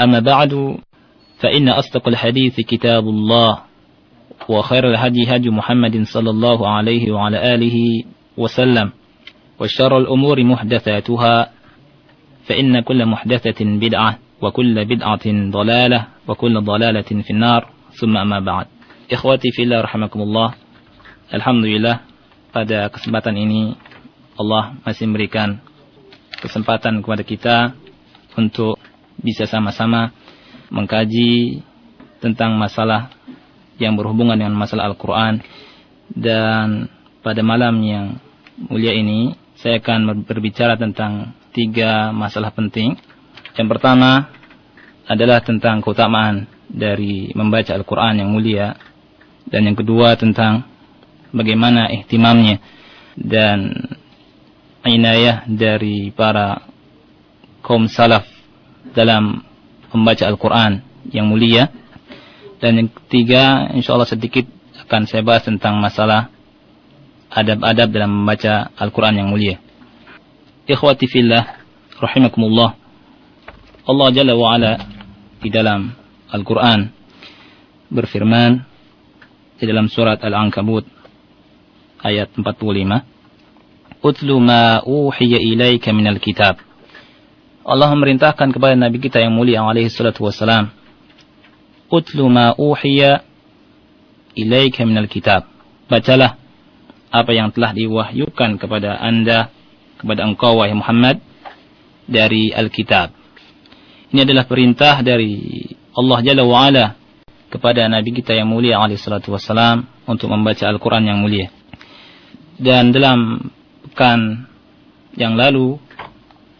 أما بعد فإن أصدق الحديث كتاب الله وخير الهدي هدي محمد صلى الله عليه وعلى آله وسلم وشر الأمور محدثاتها فإن كل محدثة بدعة وكل بدعة ضلالة وكل ضلالة في النار. ثم أما بعد. إخوتي في الله رحمكم الله Alhamdulillah pada kesempatan ini Allah masih memberikan kesempatan kepada kita untuk bisa sama-sama mengkaji tentang masalah yang berhubungan dengan masalah Al-Quran dan pada malam yang mulia ini saya akan berbicara tentang tiga masalah penting. Yang pertama adalah tentang keutamaan dari membaca Al-Quran yang mulia dan yang kedua tentang bagaimana ihtimamnya dan inayah dari para kaum salaf dalam membaca Al-Quran yang mulia dan yang ketiga insyaallah sedikit akan saya bahas tentang masalah adab-adab dalam membaca Al-Quran yang mulia ikhwati fillah rahimakumullah Allah Jalla wa'ala di dalam Al-Quran berfirman di dalam surat Al-Ankabut ayat 45. Utlu ma uhiya ilaika minal kitab. Allah memerintahkan kepada Nabi kita yang mulia alaihi salatu wassalam. Utlu ma uhiya ilaika minal kitab. Bacalah apa yang telah diwahyukan kepada anda, kepada engkau wahai Muhammad, dari Alkitab. Ini adalah perintah dari Allah Jalla wa'ala kepada Nabi kita yang mulia alaihi salatu wassalam untuk membaca Al-Quran yang mulia. Dan dalam pekan yang lalu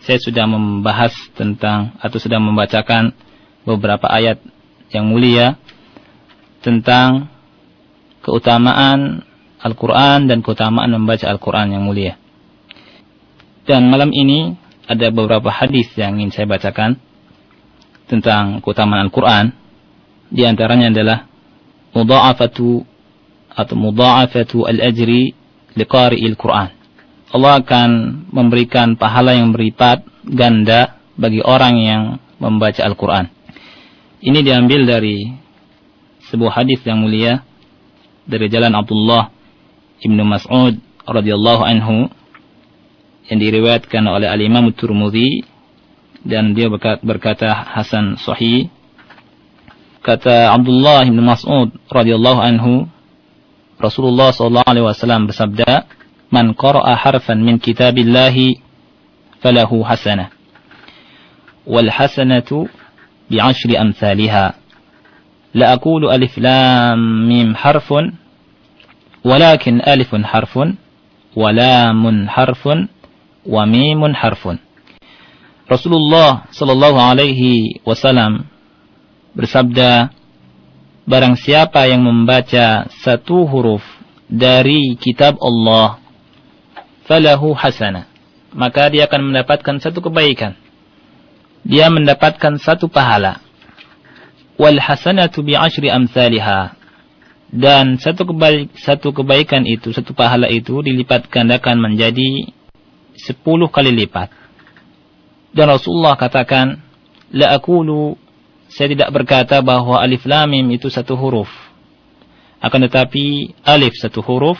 saya sudah membahas tentang atau sudah membacakan beberapa ayat yang mulia tentang keutamaan Al-Quran dan keutamaan membaca Al-Quran yang mulia. Dan malam ini ada beberapa hadis yang ingin saya bacakan tentang keutamaan Al-Quran. Di antaranya adalah mudha'afatu atau mudha'afatu al-ajri liqari'il Quran. Allah akan memberikan pahala yang berlipat ganda bagi orang yang membaca Al-Quran. Ini diambil dari sebuah hadis yang mulia dari jalan Abdullah ibnu Mas'ud radhiyallahu anhu yang diriwayatkan oleh Al Imam Turmudi dan dia berkata Hasan Sahih. Kata Abdullah ibnu Mas'ud radhiyallahu anhu, Rasulullah sallallahu alaihi wasallam bersabda, man qara'a harfan min kitabillahi falahu hasanah wal hasanatu bi'ashri amsalha la aqulu alif lam mim harfun walakin alifun harfun wa harfun wa mimun harfun. Rasulullah sallallahu alaihi wasallam bersabda barang siapa yang membaca satu huruf dari kitab Allah falahu hasana. Maka dia akan mendapatkan satu kebaikan. Dia mendapatkan satu pahala. Wal hasanatu bi ashri amsalha. Dan satu, satu kebaikan itu, satu pahala itu dilipat gandakan menjadi sepuluh kali lipat. Dan Rasulullah katakan, La akulu saya tidak berkata bahwa alif lam mim itu satu huruf. Akan tetapi alif satu huruf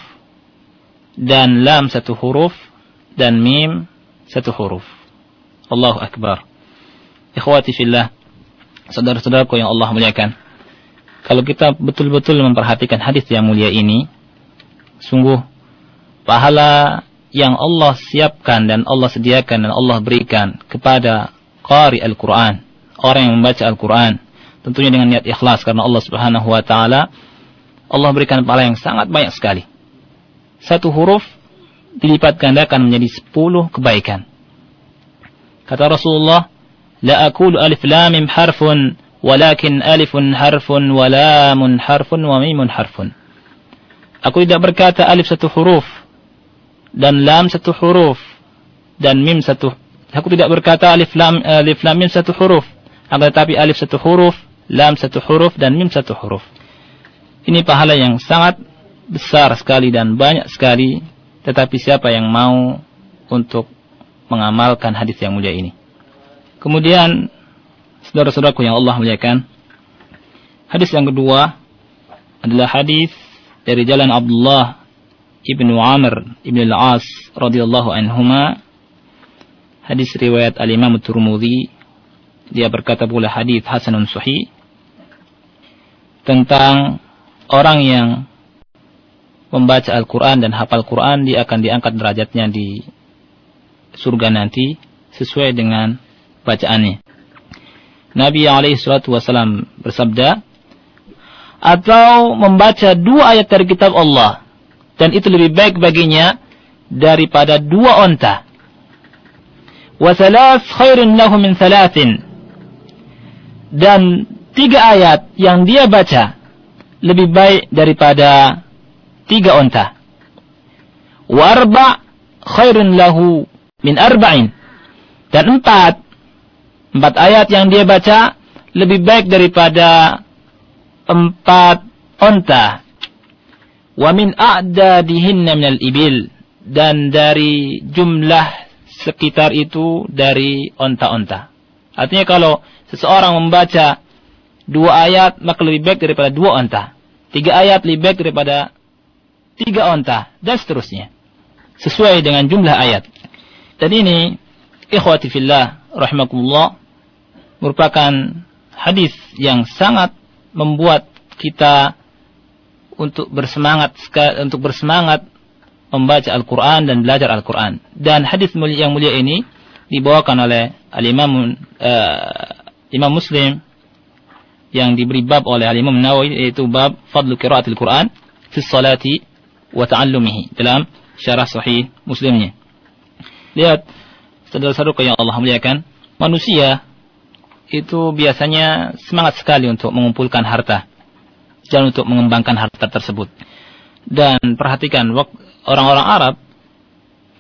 dan lam satu huruf dan mim satu huruf. Allahu akbar. Ikhwati fillah, saudara-saudaraku yang Allah muliakan. kalau kita betul-betul memperhatikan hadis yang mulia ini, sungguh pahala yang Allah siapkan dan Allah sediakan dan Allah berikan kepada qari Al-Quran, orang yang membaca Al-Quran, tentunya dengan niat ikhlas karena Allah Subhanahu wa taala Allah berikan pahala yang sangat banyak sekali. Satu huruf dilipat gandakan menjadi sepuluh kebaikan. Kata Rasulullah, La akulu alif lam mim harfun walakin alifun harfun wa lamun harfun wa mimun harfun. Aku tidak berkata alif satu huruf dan lam satu huruf dan mim satu aku tidak berkata alif lam alif lam mim satu huruf akan tetapi alif satu huruf lam satu huruf dan mim satu huruf ini pahala yang sangat besar sekali dan banyak sekali tetapi siapa yang mau untuk mengamalkan hadis yang mulia ini Kemudian saudara-saudaraku yang Allah muliakan, hadis yang kedua adalah hadis dari jalan Abdullah ibnu Amr ibn al-As radhiyallahu anhuma. Hadis riwayat al-Imam Turmudi dia berkata pula hadis hasanun sahih tentang orang yang membaca Al-Quran dan hafal Quran dia akan diangkat derajatnya di surga nanti sesuai dengan bacaannya. Nabi alaihi salatu wasallam bersabda, atau membaca dua ayat dari kitab Allah dan itu lebih baik baginya daripada dua onta. Wasalas khairun lahu min salatin. Dan tiga ayat yang dia baca lebih baik daripada tiga onta. Warba khairun lahu min arba'in. Dan empat Empat ayat yang dia baca lebih baik daripada empat onta. Wa min a'dadihinna minal ibil. Dan dari jumlah sekitar itu dari onta-onta. Artinya kalau seseorang membaca dua ayat maka lebih baik daripada dua onta. Tiga ayat lebih baik daripada tiga onta. Dan seterusnya. Sesuai dengan jumlah ayat. Dan ini, ikhwati fillah, rahimakumullah, merupakan hadis yang sangat membuat kita untuk bersemangat untuk bersemangat membaca Al-Qur'an dan belajar Al-Qur'an. Dan hadis yang mulia ini dibawakan oleh Al-Imam uh, Imam Muslim yang diberi bab oleh Al-Imam Nawawi yaitu bab fadlu qiraatil Qur'an fi salati wa ta'allumihi dalam syarah sahih Muslimnya. Lihat saudara-saudara yang Allah muliakan, manusia itu biasanya semangat sekali untuk mengumpulkan harta dan untuk mengembangkan harta tersebut. Dan perhatikan orang-orang Arab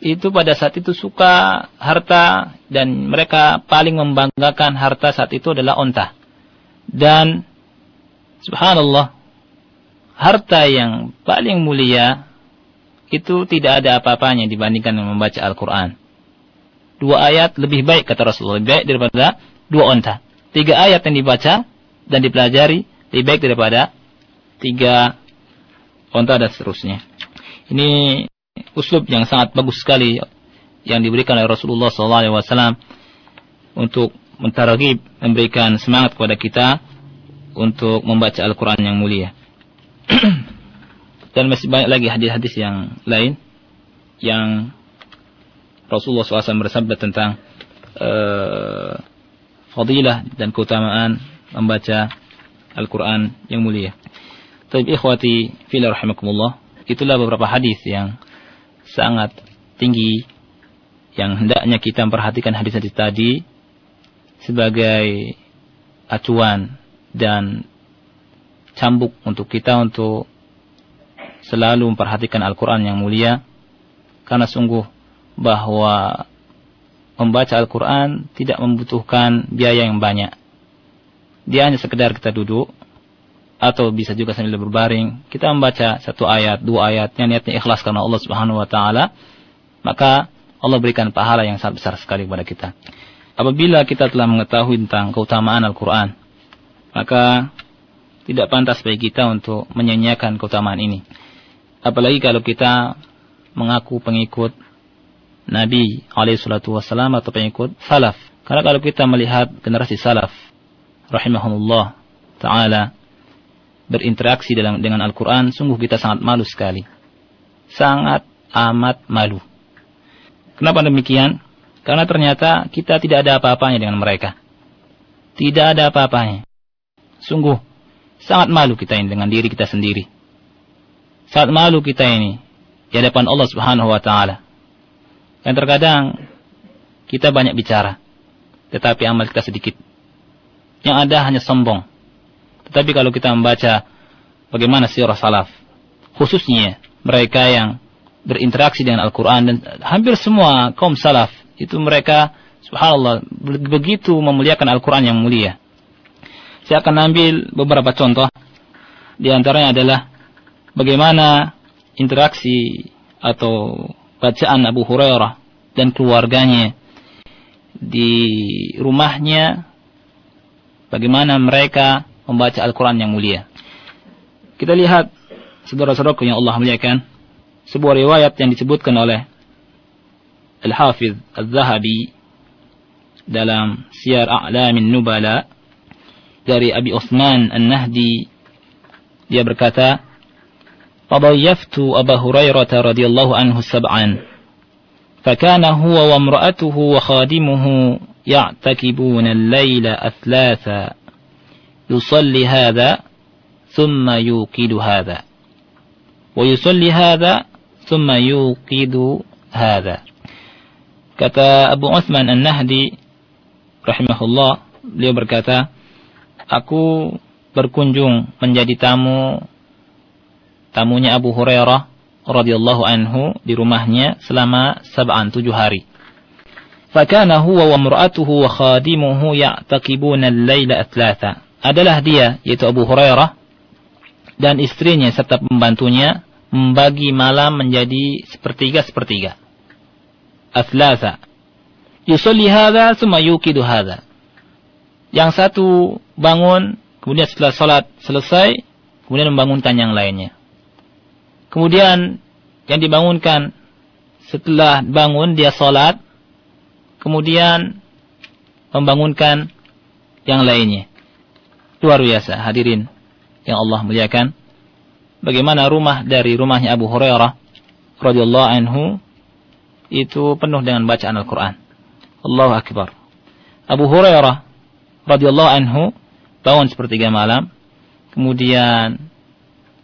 itu pada saat itu suka harta dan mereka paling membanggakan harta saat itu adalah onta. Dan subhanallah harta yang paling mulia itu tidak ada apa-apanya dibandingkan membaca Al-Quran. Dua ayat lebih baik kata Rasulullah, lebih baik daripada dua onta. Tiga ayat yang dibaca dan dipelajari lebih baik daripada tiga onta dan seterusnya. Ini uslub yang sangat bagus sekali yang diberikan oleh Rasulullah SAW untuk mentaragib, memberikan semangat kepada kita untuk membaca Al-Quran yang mulia. dan masih banyak lagi hadis-hadis yang lain yang Rasulullah SAW bersabda tentang uh, fadilah dan keutamaan membaca Al-Quran yang mulia. Tapi ikhwati fila rahimakumullah, itulah beberapa hadis yang sangat tinggi yang hendaknya kita memperhatikan hadis-hadis tadi sebagai acuan dan cambuk untuk kita untuk selalu memperhatikan Al-Quran yang mulia karena sungguh bahwa membaca Al-Quran tidak membutuhkan biaya yang banyak. Dia hanya sekedar kita duduk, atau bisa juga sambil berbaring, kita membaca satu ayat, dua ayat, yang niatnya ikhlas karena Allah Subhanahu Wa Taala, maka Allah berikan pahala yang sangat besar sekali kepada kita. Apabila kita telah mengetahui tentang keutamaan Al-Quran, maka tidak pantas bagi kita untuk menyanyiakan keutamaan ini. Apalagi kalau kita mengaku pengikut Nabi alaihi salatu wasallam atau pengikut salaf. Karena kalau kita melihat generasi salaf rahimahumullah taala berinteraksi dalam dengan Al-Quran, sungguh kita sangat malu sekali. Sangat amat malu. Kenapa demikian? Karena ternyata kita tidak ada apa-apanya dengan mereka. Tidak ada apa-apanya. Sungguh, sangat malu kita ini dengan diri kita sendiri. Sangat malu kita ini di hadapan Allah Subhanahu wa taala. Dan terkadang kita banyak bicara, tetapi amal kita sedikit. Yang ada hanya sombong. Tetapi kalau kita membaca bagaimana sirah salaf, khususnya mereka yang berinteraksi dengan Al-Quran dan hampir semua kaum salaf itu mereka subhanallah begitu memuliakan Al-Quran yang mulia. Saya akan ambil beberapa contoh. Di antaranya adalah bagaimana interaksi atau bacaan Abu Hurairah dan keluarganya di rumahnya bagaimana mereka membaca Al-Quran yang mulia. Kita lihat saudara-saudaraku yang Allah muliakan sebuah riwayat yang disebutkan oleh Al-Hafiz Al-Zahabi dalam Siyar A'lamin Nubala dari Abi Uthman An-Nahdi. Dia berkata أبا هريرة رضي الله عنه سبعا فكان هو وامرأته وخادمه يعتكبون الليل أثلاثا يصلي هذا ثم يوقد هذا ويصلي هذا ثم يوقد هذا Kata Abu Uthman An-Nahdi rahimahullah, beliau berkata, "Aku berkunjung menjadi tamu tamunya Abu Hurairah radhiyallahu anhu di rumahnya selama sab'an tujuh hari. Fakana huwa wa mur'atuhu wa khadimuhu ya'taqibuna al-laila atlatha. Adalah dia yaitu Abu Hurairah dan istrinya serta pembantunya membagi malam menjadi sepertiga-sepertiga athlasa. Yusalli hadha thumma yuqidu hadha. Yang satu bangun, kemudian setelah salat selesai, kemudian membangunkan yang lainnya. Kemudian yang dibangunkan setelah bangun dia salat, kemudian membangunkan yang lainnya. Luar biasa hadirin yang Allah muliakan. Bagaimana rumah dari rumahnya Abu Hurairah radhiyallahu anhu itu penuh dengan bacaan Al-Quran. Allahu Akbar. Abu Hurairah radhiyallahu anhu bangun sepertiga malam, kemudian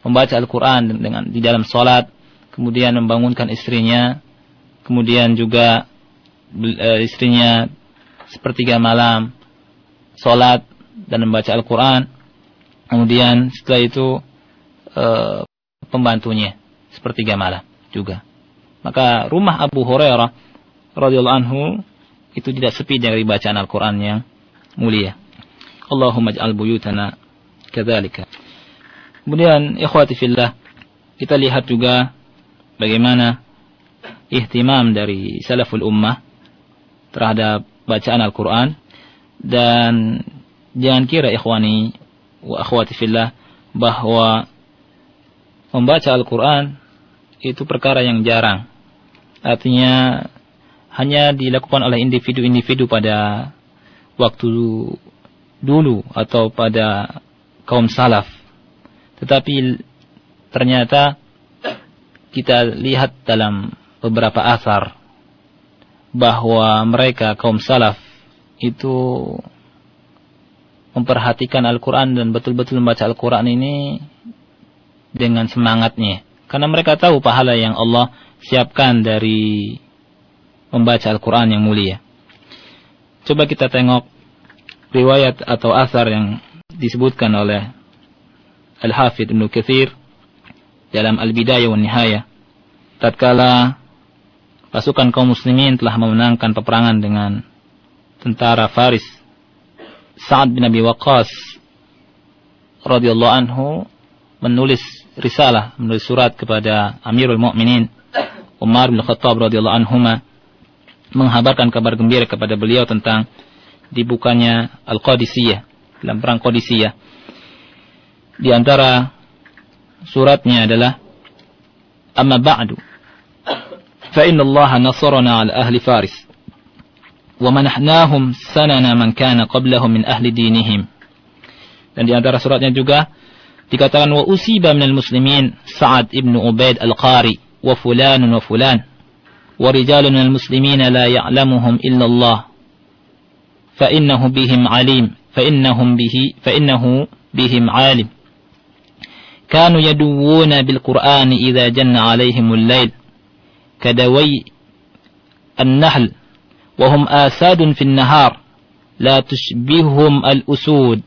membaca Al-Quran dengan di dalam solat, kemudian membangunkan istrinya, kemudian juga e, istrinya sepertiga malam solat dan membaca Al-Quran, kemudian setelah itu e, pembantunya sepertiga malam juga. Maka rumah Abu Hurairah radhiyallahu anhu itu tidak sepi dari bacaan Al-Qur'an yang mulia. Allahumma ij'al buyutana kadzalika. Kemudian ikhwati fillah kita lihat juga bagaimana ihtimam dari salaful ummah terhadap bacaan Al-Qur'an dan jangan kira ikhwani wa akhwati fillah bahwa membaca Al-Qur'an itu perkara yang jarang Artinya hanya dilakukan oleh individu-individu pada waktu dulu atau pada kaum salaf. Tetapi ternyata kita lihat dalam beberapa asar bahwa mereka kaum salaf itu memperhatikan Al-Quran dan betul-betul membaca Al-Quran ini dengan semangatnya. Karena mereka tahu pahala yang Allah siapkan dari membaca Al-Quran yang mulia. Coba kita tengok riwayat atau asar yang disebutkan oleh Al-Hafidh Ibn Kathir dalam Al-Bidayah wa Nihaya. Tatkala pasukan kaum muslimin telah memenangkan peperangan dengan tentara Faris Sa'ad bin Abi Waqqas radhiyallahu anhu menulis risalah, menulis surat kepada Amirul Mukminin Umar bin Khattab radhiyallahu anhuma menghabarkan kabar gembira kepada beliau tentang dibukanya Al-Qadisiyah dalam perang Qadisiyah. Di antara suratnya adalah Amma ba'du fa inna Allah nasarana ala ahli Faris wa manahnahum sanana man kana qablahum min ahli dinihim. Dan di antara suratnya juga dikatakan wa usiba minal muslimin Sa'ad ibnu Ubaid al-Qari wa fulan wa fulan ورجال من المسلمين لا يعلمهم إلا الله. فإنه بهم عليم. فإنهم به فإنه بهم عالم. كانوا يدوون بالقرآن إذا جن عليهم الليل. كدوي النحل. وهم آساد في النهار. لا تشبههم الأسود.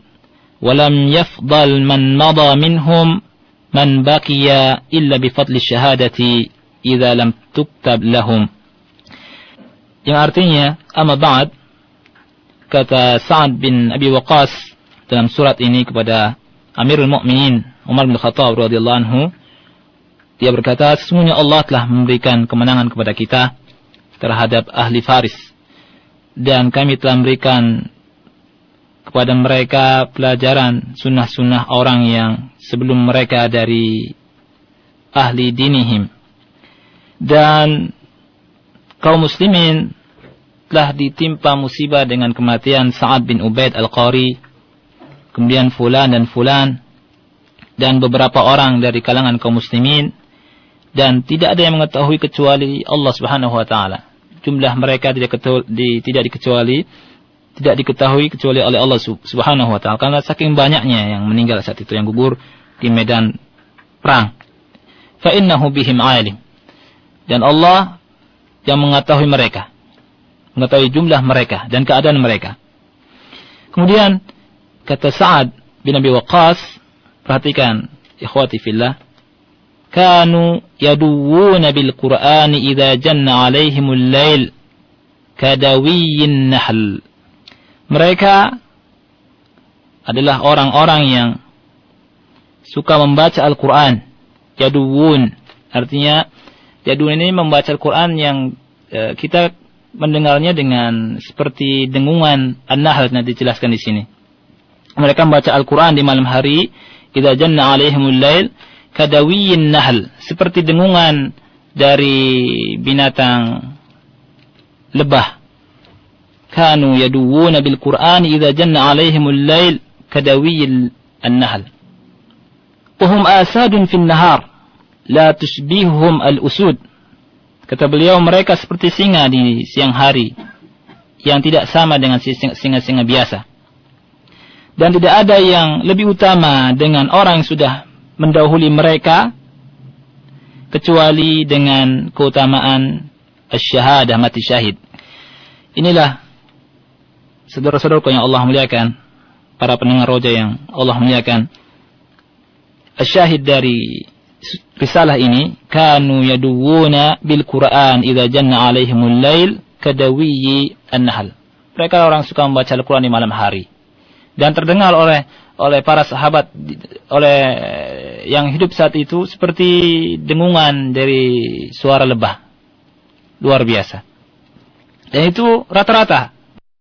ولم يفضل من مضى منهم من بقي إلا بفضل الشهادة idza lam tuktab lahum. Yang artinya amma ba'd kata Sa'ad bin Abi Waqas dalam surat ini kepada Amirul Mukminin Umar bin Khattab radhiyallahu anhu dia berkata sesungguhnya Allah telah memberikan kemenangan kepada kita terhadap ahli Faris dan kami telah memberikan kepada mereka pelajaran sunnah-sunnah orang yang sebelum mereka dari ahli dinihim dan kaum muslimin telah ditimpa musibah dengan kematian Sa'ad bin Ubaid Al-Qari, kemudian Fulan dan Fulan, dan beberapa orang dari kalangan kaum muslimin, dan tidak ada yang mengetahui kecuali Allah Subhanahu wa taala. Jumlah mereka tidak, tidak dikecuali tidak diketahui kecuali oleh Allah Subhanahu wa taala karena saking banyaknya yang meninggal saat itu yang gugur di medan perang. Fa innahu bihim alim. Dan Allah yang mengetahui mereka. Mengetahui jumlah mereka dan keadaan mereka. Kemudian kata Sa'ad bin Abi Waqqas, perhatikan ikhwati fillah, kanu yaduwuna bil Qur'ani idza janna alaihimul lail kadawiyyin nahl mereka adalah orang-orang yang suka membaca Al-Quran. Jaduwun. Artinya, Jadun ini membaca Al-Quran yang e, kita mendengarnya dengan seperti dengungan An-Nahl nanti dijelaskan di sini. Mereka membaca Al-Quran di malam hari, idza janna alaihimul lail kadawiyin nahl, seperti dengungan dari binatang lebah. Kanu yaduwuna bil Qur'an idza janna alaihimul lail kadawiyil an-nahl. Wahum asadun fin nahar la al-usud. Kata beliau mereka seperti singa di siang hari yang tidak sama dengan singa-singa biasa. Dan tidak ada yang lebih utama dengan orang yang sudah mendahului mereka kecuali dengan keutamaan asyahadah mati syahid. Inilah saudara-saudaraku yang Allah muliakan, para pendengar roja yang Allah muliakan. Asyahid dari risalah ini kanu yaduwuna bil Quran idza janna alaihimul lail kadawiyyi an-nahl. Mereka orang suka membaca Al-Quran di malam hari. Dan terdengar oleh oleh para sahabat oleh yang hidup saat itu seperti dengungan dari suara lebah. Luar biasa. Dan itu rata-rata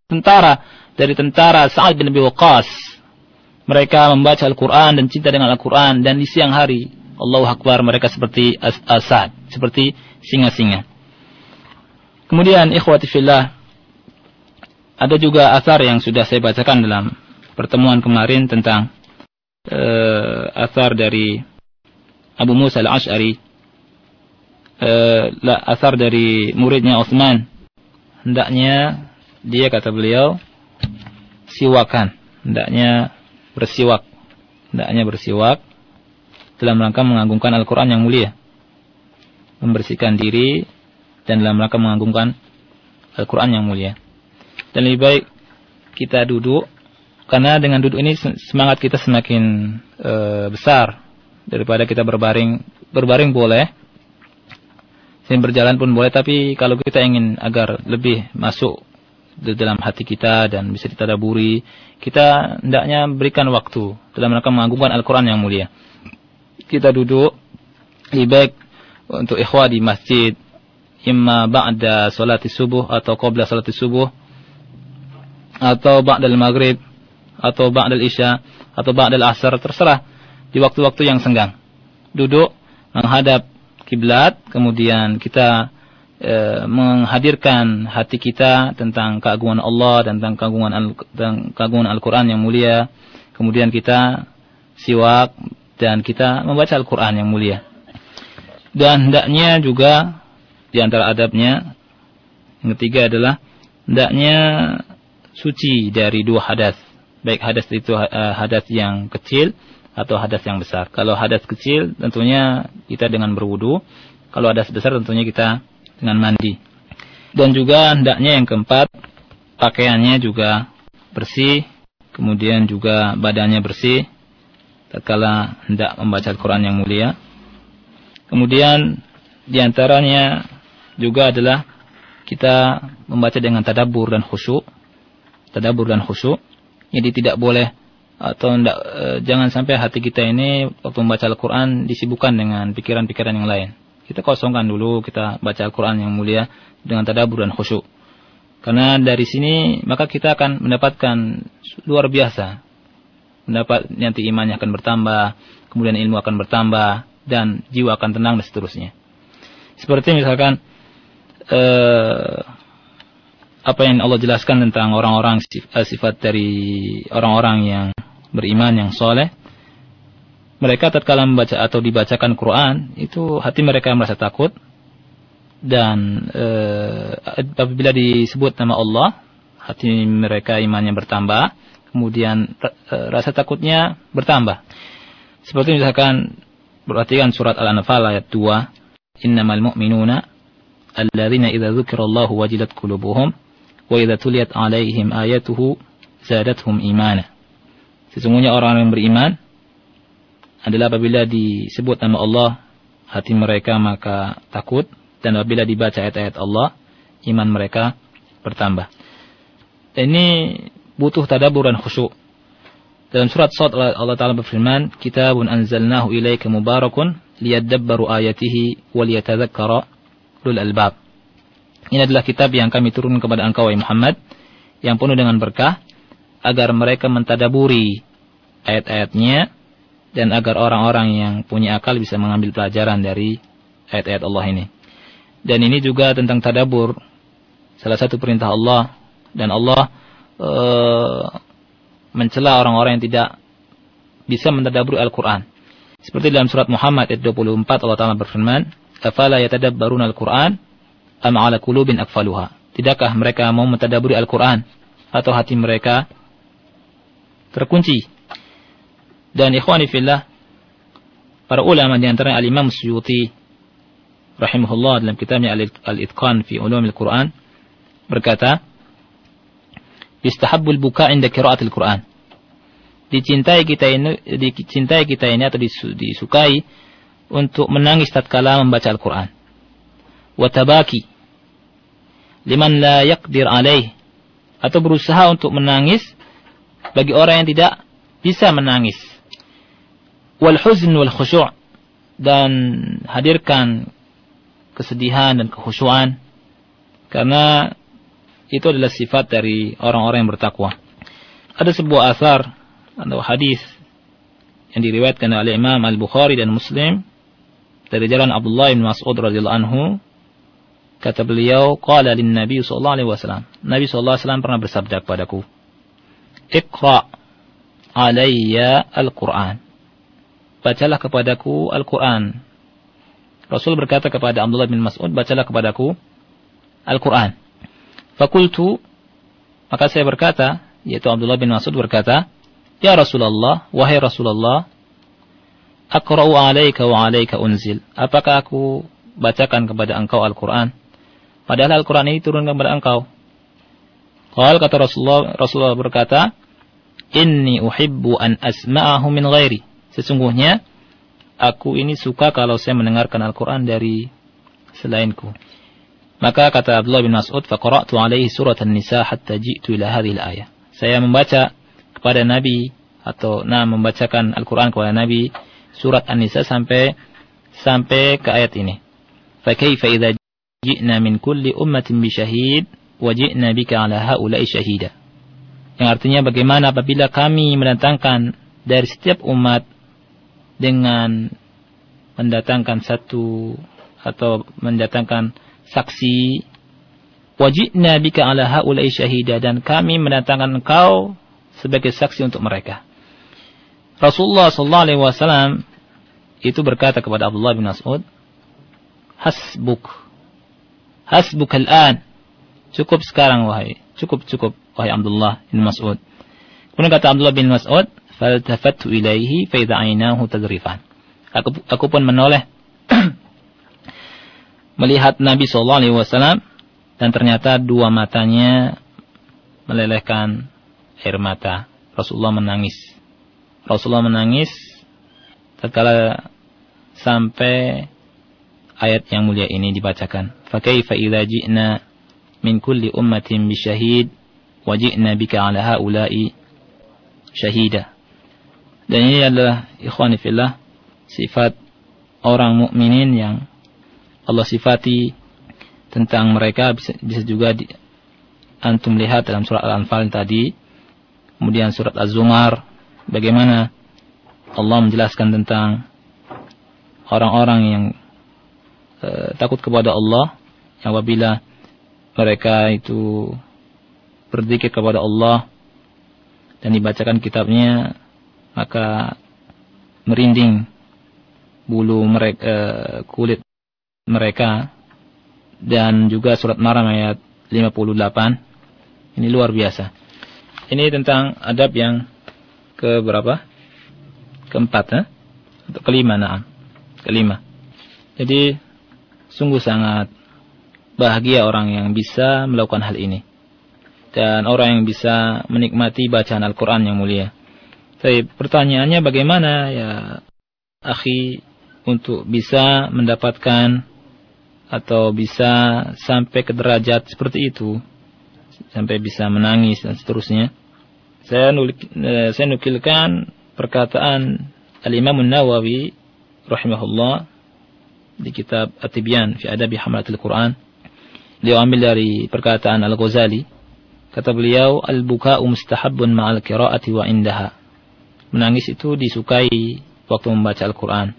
tentara dari tentara Sa'ad bin Abi Waqqas. Mereka membaca Al-Quran dan cinta dengan Al-Quran. Dan di siang hari, Allahu Akbar, mereka seperti Asad. Seperti singa-singa. Kemudian, ikhwati fillah, ada juga asar yang sudah saya bacakan dalam pertemuan kemarin tentang uh, asar dari Abu Musa al-Ash'ari. Uh, asar dari muridnya Utsman. Hendaknya dia kata beliau siwakan, hendaknya bersiwak, hendaknya bersiwak dalam rangka mengagungkan Al-Quran yang mulia, membersihkan diri dan dalam rangka mengagungkan Al-Quran yang mulia. Dan lebih baik kita duduk karena dengan duduk ini semangat kita semakin e, besar daripada kita berbaring. Berbaring boleh, Saya berjalan pun boleh, tapi kalau kita ingin agar lebih masuk di dalam hati kita dan bisa ditadaburi, kita hendaknya berikan waktu dalam rangka mengagungkan Al-Quran yang mulia. Kita duduk, lebih baik untuk ikhwah di masjid, imma ba'da salati subuh atau qabla salati subuh, atau ba'da maghrib, atau ba'da isya, atau ba'da asar, terserah di waktu-waktu yang senggang. Duduk, menghadap kiblat, kemudian kita e, menghadirkan hati kita tentang keagungan Allah tentang keagungan Al, tentang keagungan Al-Qur'an yang mulia. Kemudian kita siwak dan kita membaca Al-Quran yang mulia. Dan hendaknya juga di antara adabnya yang ketiga adalah hendaknya suci dari dua hadas. Baik hadas itu uh, hadas yang kecil atau hadas yang besar. Kalau hadas kecil tentunya kita dengan berwudu. Kalau hadas besar tentunya kita dengan mandi. Dan juga hendaknya yang keempat pakaiannya juga bersih, kemudian juga badannya bersih tatkala hendak membaca Al-Qur'an yang mulia. Kemudian di antaranya juga adalah kita membaca dengan tadabur dan khusyuk. Tadabur dan khusyuk. Jadi tidak boleh atau enggak, e, jangan sampai hati kita ini waktu membaca Al-Quran disibukkan dengan pikiran-pikiran yang lain. Kita kosongkan dulu, kita baca Al-Quran yang mulia dengan tadabur dan khusyuk. Karena dari sini maka kita akan mendapatkan luar biasa. Mendapat nanti imannya akan bertambah, kemudian ilmu akan bertambah, dan jiwa akan tenang dan seterusnya. Seperti misalkan eh, apa yang Allah jelaskan tentang orang-orang eh, sifat dari orang-orang yang beriman yang soleh, mereka tatkala membaca atau dibacakan Quran itu hati mereka merasa takut dan e, apabila disebut nama Allah hati mereka imannya bertambah kemudian e, rasa takutnya bertambah seperti misalkan perhatikan surat Al-Anfal ayat 2 innamal mu'minuna alladzina idza dzukirallahu wajilat qulubuhum wa idza tuliyat alaihim ayatuhu zadatuhum imana. Sesungguhnya orang yang beriman adalah apabila disebut nama Allah hati mereka maka takut dan apabila dibaca ayat-ayat Allah iman mereka bertambah. Ini butuh tadabbur dan khusyuk. Dalam surat Sad Allah Ta'ala berfirman, Kitabun anzalnahu ilaika mubarakun liyadabbaru ayatihi wa ulul albab. Ini adalah kitab yang kami turunkan kepada engkau wahai Muhammad yang penuh dengan berkah agar mereka mentadaburi ayat-ayatnya dan agar orang-orang yang punya akal bisa mengambil pelajaran dari ayat-ayat Allah ini. Dan ini juga tentang tadabur salah satu perintah Allah dan Allah e, mencela orang-orang yang tidak bisa mentadaburi Al-Qur'an. Seperti dalam surat Muhammad ayat 24 Allah Taala berfirman, afala yatadabbaruna al-Qur'an am ala qulubin akfaluha. Tidakkah mereka mau mentadaburi Al-Qur'an atau hati mereka terkunci? Dan ikhwani fillah para ulama di antara al-Imam Suyuti rahimahullah dalam kitabnya Al-Itqan fi Ulumil Quran berkata Istahabbul buka inda qiraatil Quran. Dicintai kita ini dicintai kita ini atau disukai untuk menangis tatkala membaca Al-Quran. Watabaki liman la yaqdir alaih atau berusaha untuk menangis bagi orang yang tidak bisa menangis. Wal huzn wal khusyu' dan hadirkan kesedihan dan kekhusyuan karena itu adalah sifat dari orang-orang yang bertakwa. Ada sebuah asar atau hadis yang diriwayatkan oleh Imam Al-Bukhari dan Muslim dari jalan Abdullah bin Mas'ud radhiyallahu anhu. Kata beliau qala lin Nabi sallallahu alaihi wasallam. Nabi sallallahu alaihi wasallam pernah bersabda kepadaku Iqra alayya al-Qur'an. Bacalah kepadaku Al-Qur'an. Rasul berkata kepada Abdullah bin Mas'ud bacalah kepadaku Al-Qur'an Fakultu maka saya berkata yaitu Abdullah bin Mas'ud berkata Ya Rasulullah, wahai Rasulullah, Akra'u alaika wa alaika unzil. Apakah aku bacakan kepada engkau Al-Quran? Padahal Al-Quran ini turun kepada engkau. Qal kata Rasulullah, Rasulullah berkata, Inni uhibbu an asma'ahu min ghairi. Sesungguhnya, aku ini suka kalau saya mendengarkan Al-Quran dari selainku. Maka kata Abdullah bin Mas'ud, faqara'tu alaihi surat An-Nisa hatta ji'tu ila hadhihi al-ayah. Saya membaca kepada Nabi atau nah membacakan Al-Qur'an kepada Nabi surat An-Nisa sampai sampai ke ayat ini. Fa kaifa idza ji'na min kulli ummatin bi syahid wa ji'na bika 'ala haula'i syahida. Yang artinya bagaimana apabila kami mendatangkan dari setiap umat dengan mendatangkan satu atau mendatangkan saksi wajibna bika ala haula'i syahida dan kami mendatangkan engkau sebagai saksi untuk mereka. Rasulullah sallallahu alaihi wasallam itu berkata kepada Abdullah bin Mas'ud, "Hasbuk. Hasbuk al-an." Cukup sekarang wahai, cukup cukup wahai Abdullah bin Mas'ud. Kemudian kata Abdullah bin Mas'ud, "Faltafattu ilaihi fa idza ainahu tadrifan." Aku, aku pun menoleh melihat Nabi sallallahu alaihi wasallam dan ternyata dua matanya melelehkan air mata. Rasulullah menangis. Rasulullah menangis tatkala sampai ayat yang mulia ini dibacakan. Fakaifa idza ji'na min kulli ummatin bisyahid wa ji'na bika 'ala haula'i syahida. Dan ini adalah ikhwani fillah sifat orang mukminin yang Allah sifati tentang mereka bisa, bisa juga di, antum lihat dalam surat Al-Anfal tadi kemudian surat Az-Zumar bagaimana Allah menjelaskan tentang orang-orang yang e, takut kepada Allah yang apabila mereka itu berzikir kepada Allah dan dibacakan kitabnya maka merinding bulu mereka e, kulit mereka dan juga surat Maram ayat 58. Ini luar biasa. Ini tentang adab yang ke berapa? Keempat, eh? Atau kelima, nah. Kelima. Jadi, sungguh sangat bahagia orang yang bisa melakukan hal ini. Dan orang yang bisa menikmati bacaan Al-Quran yang mulia. Tapi pertanyaannya bagaimana ya, akhi, untuk bisa mendapatkan atau bisa sampai ke derajat seperti itu sampai bisa menangis dan seterusnya. Saya nulik, eh, saya nukilkan perkataan Al-Imam Nawawi rahimahullah di kitab At-Tibyan fi Adabi Hamalatul Quran. Beliau ambil dari perkataan Al-Ghazali. Kata beliau al-buka'u mustahabbun ma'al qira'ati wa indaha. Menangis itu disukai waktu membaca Al-Quran.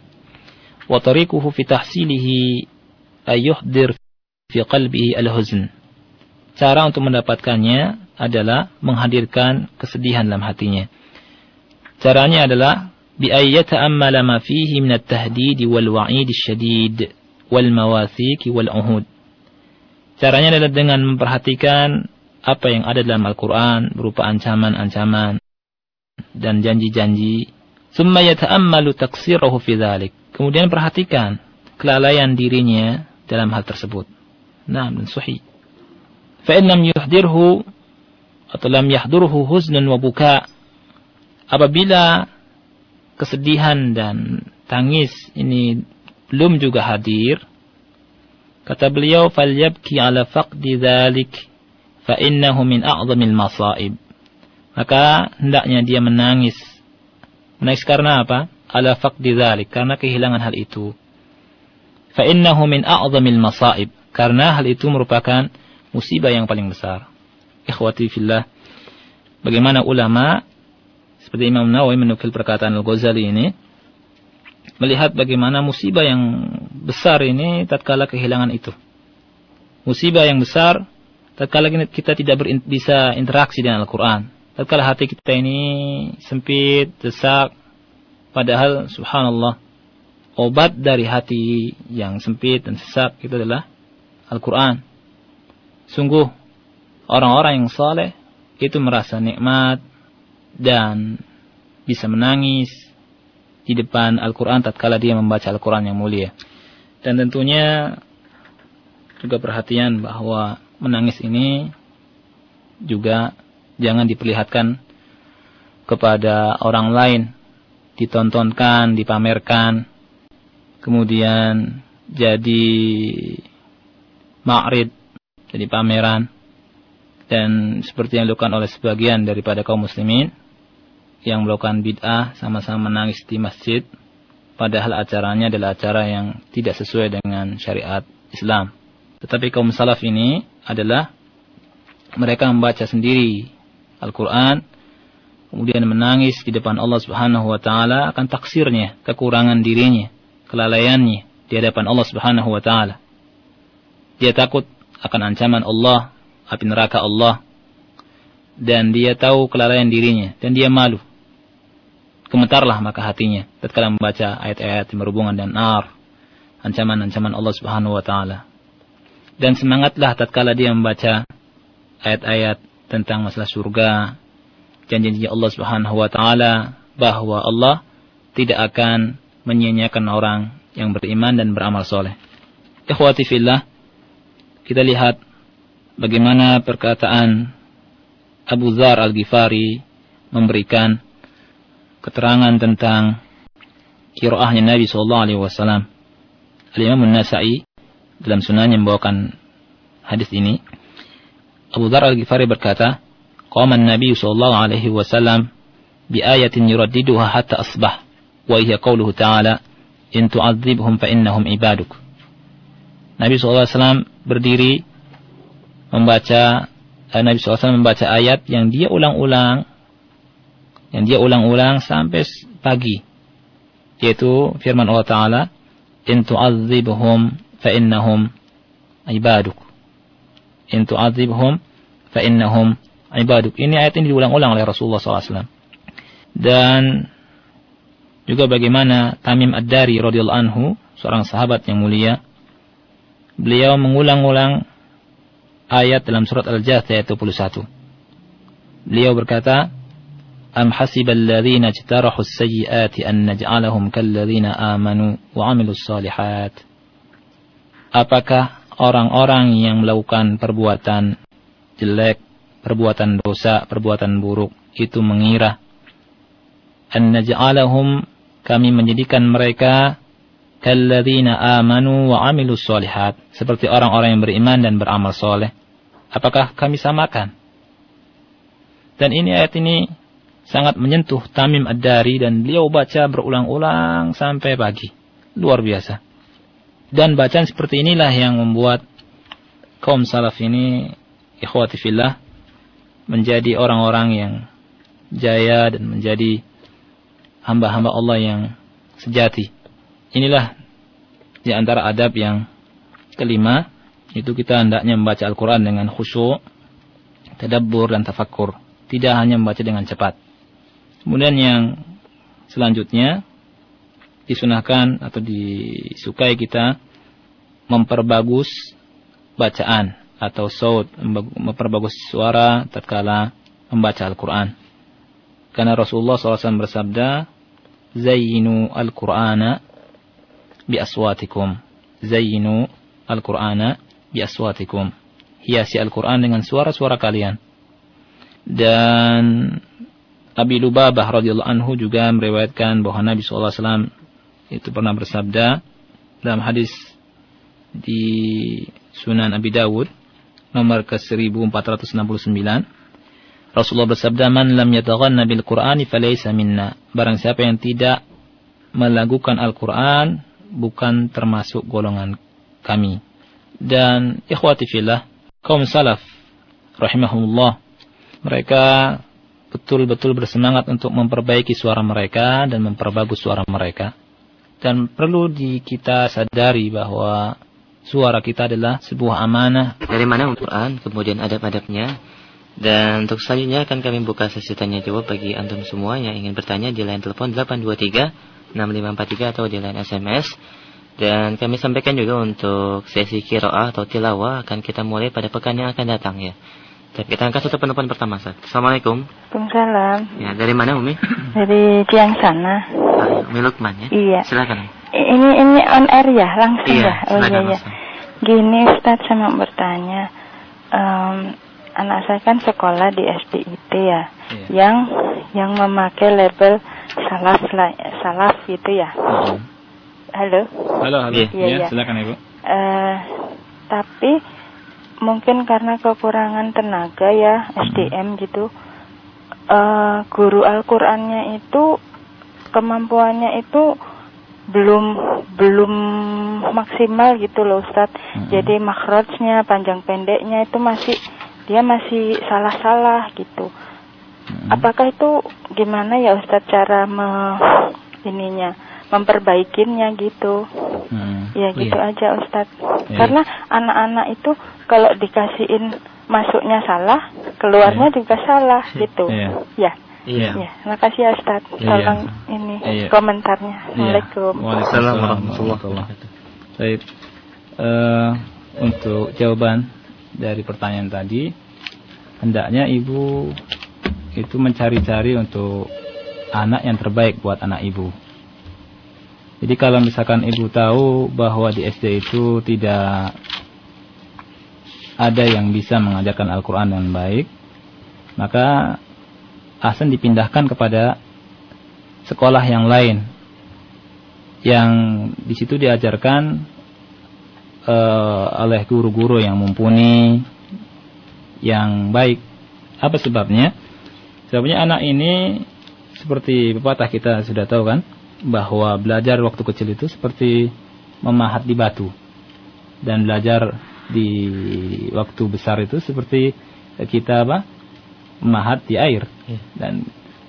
Wa tariquhu fi tahsilihi ayuhdir fi qalbihi al-huzn. Cara untuk mendapatkannya adalah menghadirkan kesedihan dalam hatinya. Caranya adalah bi ayyata'ammala ma fihi min at-tahdid wal wa'id syadid wal mawathiq wal uhud. Caranya adalah dengan memperhatikan apa yang ada dalam Al-Quran berupa ancaman-ancaman dan janji-janji. Summa yata'ammalu taqsirahu fi dhalik. Kemudian perhatikan kelalaian dirinya dalam hal tersebut. Nah, dan suhi. Fa'in yuhdirhu atau lam yahdurhu huznun wa buka. Apabila kesedihan dan tangis ini belum juga hadir, kata beliau, "Falyabki ala faqdi dzalik fa innahu min a'zamil masaib." Maka hendaknya dia menangis. Menangis karena apa? Ala faqdi dzalik, karena kehilangan hal itu innahu min a'zamil masaib karena hal itu merupakan musibah yang paling besar. Ikhwati fillah, bagaimana ulama seperti Imam Nawawi menukil perkataan Al-Ghazali ini melihat bagaimana musibah yang besar ini tatkala kehilangan itu. Musibah yang besar tatkala kita tidak ber, bisa interaksi dengan Al-Qur'an. Tatkala hati kita ini sempit, sesak, padahal subhanallah obat dari hati yang sempit dan sesak itu adalah Al-Quran. Sungguh, orang-orang yang saleh itu merasa nikmat dan bisa menangis di depan Al-Quran tatkala dia membaca Al-Quran yang mulia. Dan tentunya juga perhatian bahwa menangis ini juga jangan diperlihatkan kepada orang lain, ditontonkan, dipamerkan, kemudian jadi ma'rid, jadi pameran, dan seperti yang dilakukan oleh sebagian daripada kaum muslimin yang melakukan bid'ah sama-sama menangis di masjid, padahal acaranya adalah acara yang tidak sesuai dengan syariat Islam. Tetapi kaum salaf ini adalah mereka membaca sendiri Al-Quran, kemudian menangis di depan Allah Subhanahu wa taala akan taksirnya, kekurangan dirinya kelalaiannya di hadapan Allah Subhanahu wa taala. Dia takut akan ancaman Allah, api neraka Allah dan dia tahu kelalaian dirinya dan dia malu. gemetarlah maka hatinya tatkala membaca ayat-ayat yang berhubungan dengan nar, ancaman-ancaman Allah Subhanahu wa taala. Dan semangatlah tatkala dia membaca ayat-ayat tentang masalah surga, janji-janji Allah Subhanahu wa taala bahwa Allah tidak akan menyia-nyiakan orang yang beriman dan beramal soleh. Ikhwati fillah, kita lihat bagaimana perkataan Abu Zar Al-Ghifari memberikan keterangan tentang kiroahnya Nabi Sallallahu Alaihi Wasallam. Al-Imam Nasai dalam sunahnya membawakan hadis ini. Abu Dhar Al-Ghifari berkata, Qama Nabi Sallallahu Alaihi Wasallam bi ayatin yuraddiduha hatta asbah qawluhu ta'ala in tu'adzibhum fa innahum ibaduk. Nabi SAW berdiri membaca eh, Nabi SAW membaca ayat yang dia ulang-ulang yang dia ulang-ulang sampai pagi yaitu firman Allah taala in tu'adzibhum fa innahum ibaduk. In tu'adzibhum fa innahum ibaduk. Ini ayat ini diulang-ulang oleh Rasulullah SAW dan juga bagaimana Tamim Ad-Dari radhiyallahu anhu, seorang sahabat yang mulia, beliau mengulang-ulang ayat dalam surat Al-Jath ayat 21. Beliau berkata, "Am hasiballadhina jtarahu as-sayyi'ati an naj'alahum kalladhina amanu wa 'amilus salihat Apakah orang-orang yang melakukan perbuatan jelek, perbuatan dosa, perbuatan buruk itu mengira an naj'alahum kami menjadikan mereka kalladzina amanu wa amilus solihat seperti orang-orang yang beriman dan beramal soleh apakah kami samakan dan ini ayat ini sangat menyentuh Tamim Ad-Dari dan beliau baca berulang-ulang sampai pagi. Luar biasa. Dan bacaan seperti inilah yang membuat kaum salaf ini ikhwati fillah menjadi orang-orang yang jaya dan menjadi hamba-hamba Allah yang sejati. Inilah di antara adab yang kelima, itu kita hendaknya membaca Al-Quran dengan khusyuk, tadabbur dan tafakkur. Tidak hanya membaca dengan cepat. Kemudian yang selanjutnya disunahkan atau disukai kita memperbagus bacaan atau saut, memperbagus suara tatkala membaca Al-Quran. Karena Rasulullah SAW bersabda, Zayyinu Al-Qur'ana bi aswatikum. Zayyinu Al-Qur'ana bi aswatikum. Hiasi Al-Quran dengan suara-suara kalian. Dan Abi Lubabah radhiyallahu anhu juga meriwayatkan bahwa Nabi SAW itu pernah bersabda dalam hadis di Sunan Abi Dawud nomor ke 1469 Rasulullah bersabda man lam yataghanna bil Qur'ani falaysa minna barang siapa yang tidak melakukan Al-Qur'an bukan termasuk golongan kami dan ikhwati fillah kaum salaf rahimahumullah mereka betul-betul bersemangat untuk memperbaiki suara mereka dan memperbagus suara mereka. Dan perlu di kita sadari bahwa suara kita adalah sebuah amanah. Dari mana Al-Quran, kemudian adab-adabnya. Dan untuk selanjutnya akan kami buka sesi tanya jawab bagi antum semua yang ingin bertanya di line telepon 823 6543 atau di line SMS. Dan kami sampaikan juga untuk sesi kiroah atau tilawah akan kita mulai pada pekan yang akan datang ya. Tapi kita angkat satu penelpon pertama, Ustaz. Assalamualaikum. Waalaikumsalam. Ya, dari mana Umi? Dari Ciang sana. Ah, Umi Lukman ya? Iya. Silakan. Ini ini on air ya, langsung iya, ya. Oh iya iya. Gini Ustaz saya mau bertanya. Um, anak saya kan sekolah di SDIT ya, iya. yang yang memakai label salaf salaf gitu ya. Uh Halo. Halo halo. Iya, iya, ya, silakan Ibu. Uh, tapi mungkin karena kekurangan tenaga ya SDM gitu uh, guru Al-Qur'annya itu kemampuannya itu belum belum maksimal gitu loh Ustaz. Hmm. Jadi makrotnya panjang pendeknya itu masih dia masih salah-salah gitu. Hmm. Apakah itu gimana ya Ustaz cara me ininya memperbaikinya gitu. Hmm. Ya gitu iya. aja Ustaz. Ya. Karena anak-anak itu kalau dikasihin masuknya salah, keluarnya yeah. juga salah gitu. Yeah. Ya. Iya. Ya, makasih ya Ustaz. Iya. Tolong ini Iya. komentarnya. Assalamualaikum. Waalaikumsalam warahmatullahi wabarakatuh. Baik. Eh, untuk jawaban dari pertanyaan tadi, hendaknya ibu itu mencari-cari untuk anak yang terbaik buat anak ibu. Jadi kalau misalkan ibu tahu bahwa di SD itu tidak ada yang bisa mengajarkan Al-Quran dengan baik, maka Hasan dipindahkan kepada sekolah yang lain yang di situ diajarkan eh, oleh guru-guru yang mumpuni, yang baik. Apa sebabnya? Sebabnya anak ini seperti pepatah kita sudah tahu kan, bahwa belajar waktu kecil itu seperti memahat di batu dan belajar di waktu besar itu seperti kita apa? memahat di air. Iya. Dan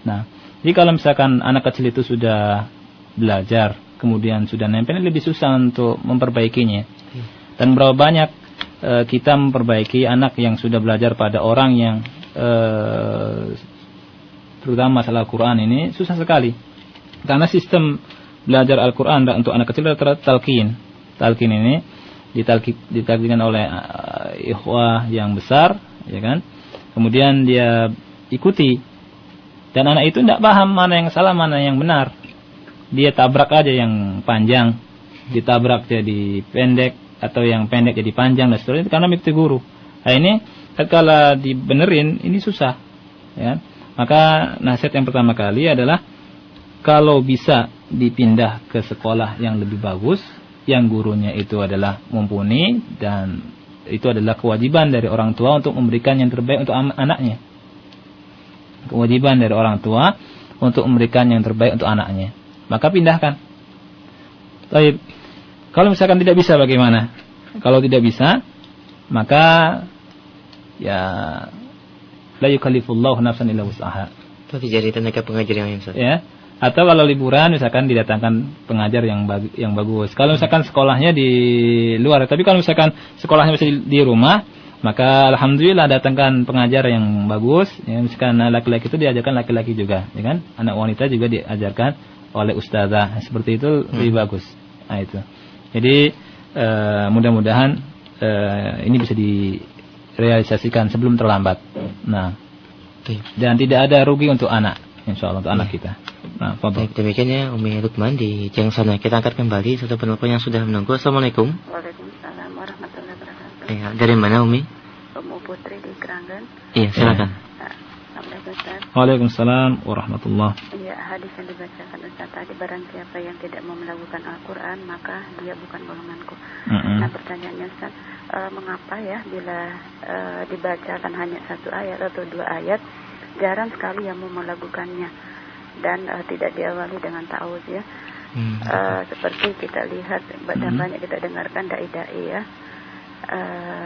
nah, jadi kalau misalkan anak kecil itu sudah belajar, kemudian sudah nempel lebih susah untuk memperbaikinya. Dan berapa banyak eh, kita memperbaiki anak yang sudah belajar pada orang yang eh, terutama masalah Al-Quran ini susah sekali. Karena sistem belajar Al-Quran untuk anak kecil adalah talqin. Talqin ini ditalki- ditalkinkan oleh eh, ikhwah yang besar, ya kan? Kemudian dia ikuti. Dan anak itu tidak paham mana yang salah, mana yang benar. Dia tabrak aja yang panjang, ditabrak jadi pendek atau yang pendek jadi panjang dan seterusnya karena mengikuti guru. Nah ini kalau dibenerin ini susah, ya. Maka nasihat yang pertama kali adalah kalau bisa dipindah ke sekolah yang lebih bagus, yang gurunya itu adalah mumpuni dan itu adalah kewajiban dari orang tua untuk memberikan yang terbaik untuk anaknya. Kewajiban dari orang tua untuk memberikan yang terbaik untuk anaknya. Maka pindahkan. Baik. Kalau misalkan tidak bisa bagaimana? Kalau tidak bisa, maka ya la yukallifullahu nafsan illa wus'aha. Tapi jadi tenaga pengajar yang Ustaz. Ya. Atau kalau liburan misalkan didatangkan pengajar yang bag- yang bagus. Kalau misalkan sekolahnya di luar, tapi kalau misalkan sekolahnya masih di, rumah, maka alhamdulillah datangkan pengajar yang bagus. Ya, misalkan laki-laki itu diajarkan laki-laki juga, ya kan? Anak wanita juga diajarkan oleh ustazah. Seperti itu lebih bagus. Nah itu. Jadi eh, mudah-mudahan eh, ini bisa direalisasikan sebelum terlambat. Nah, dan tidak ada rugi untuk anak, insya Allah untuk anak kita. Nah. Baik, demikian ya Umi Lukman di Jeng sana. Kita angkat kembali satu penelpon yang sudah menunggu. Assalamualaikum. Waalaikumsalam warahmatullahi wabarakatuh. Ya, dari mana Umi? Umu Putri di Keranggan. Iya, silakan. Assalamualaikum Ustaz. Waalaikumsalam warahmatullah. Iya, hadis yang dibacakan Ustaz tadi barang siapa yang tidak mau melakukan Al-Quran maka dia bukan golonganku. Mm-mm. Nah pertanyaannya Ustaz, eh, mengapa ya bila eh, dibacakan hanya satu ayat atau dua ayat, jarang sekali yang mau melakukannya dan eh, tidak diawali dengan ta'awuz ya. Hmm. Eh, seperti kita lihat dan Hmm. banyak kita dengarkan dai-dai ya. Eh,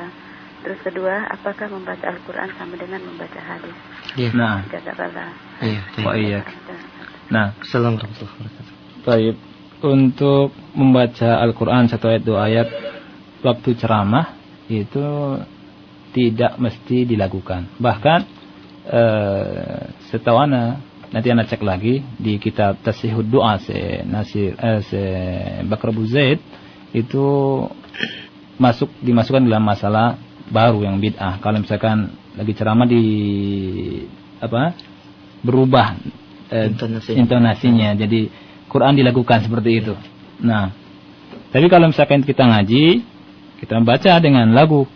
terus kedua, apakah membaca Al-Quran sama dengan membaca hadis? Iya. Nah, Jazakallah. Iya. baik. iyyak. Nah, Assalamualaikum warahmatullahi wabarakatuh. baik. Untuk membaca Al-Quran satu ayat dua ayat waktu ceramah itu tidak mesti dilakukan. Bahkan eh, setahu ana nanti ana cek lagi di kitab Tasihud Doa se Nasir eh, se Bakar Abu Zaid itu masuk dimasukkan dalam masalah baru yang bid'ah. Kalau misalkan lagi ceramah di apa berubah eh, Intonasinya. intonasinya. Jadi Quran dilakukan seperti itu. Nah, tapi kalau misalkan kita ngaji, kita membaca dengan lagu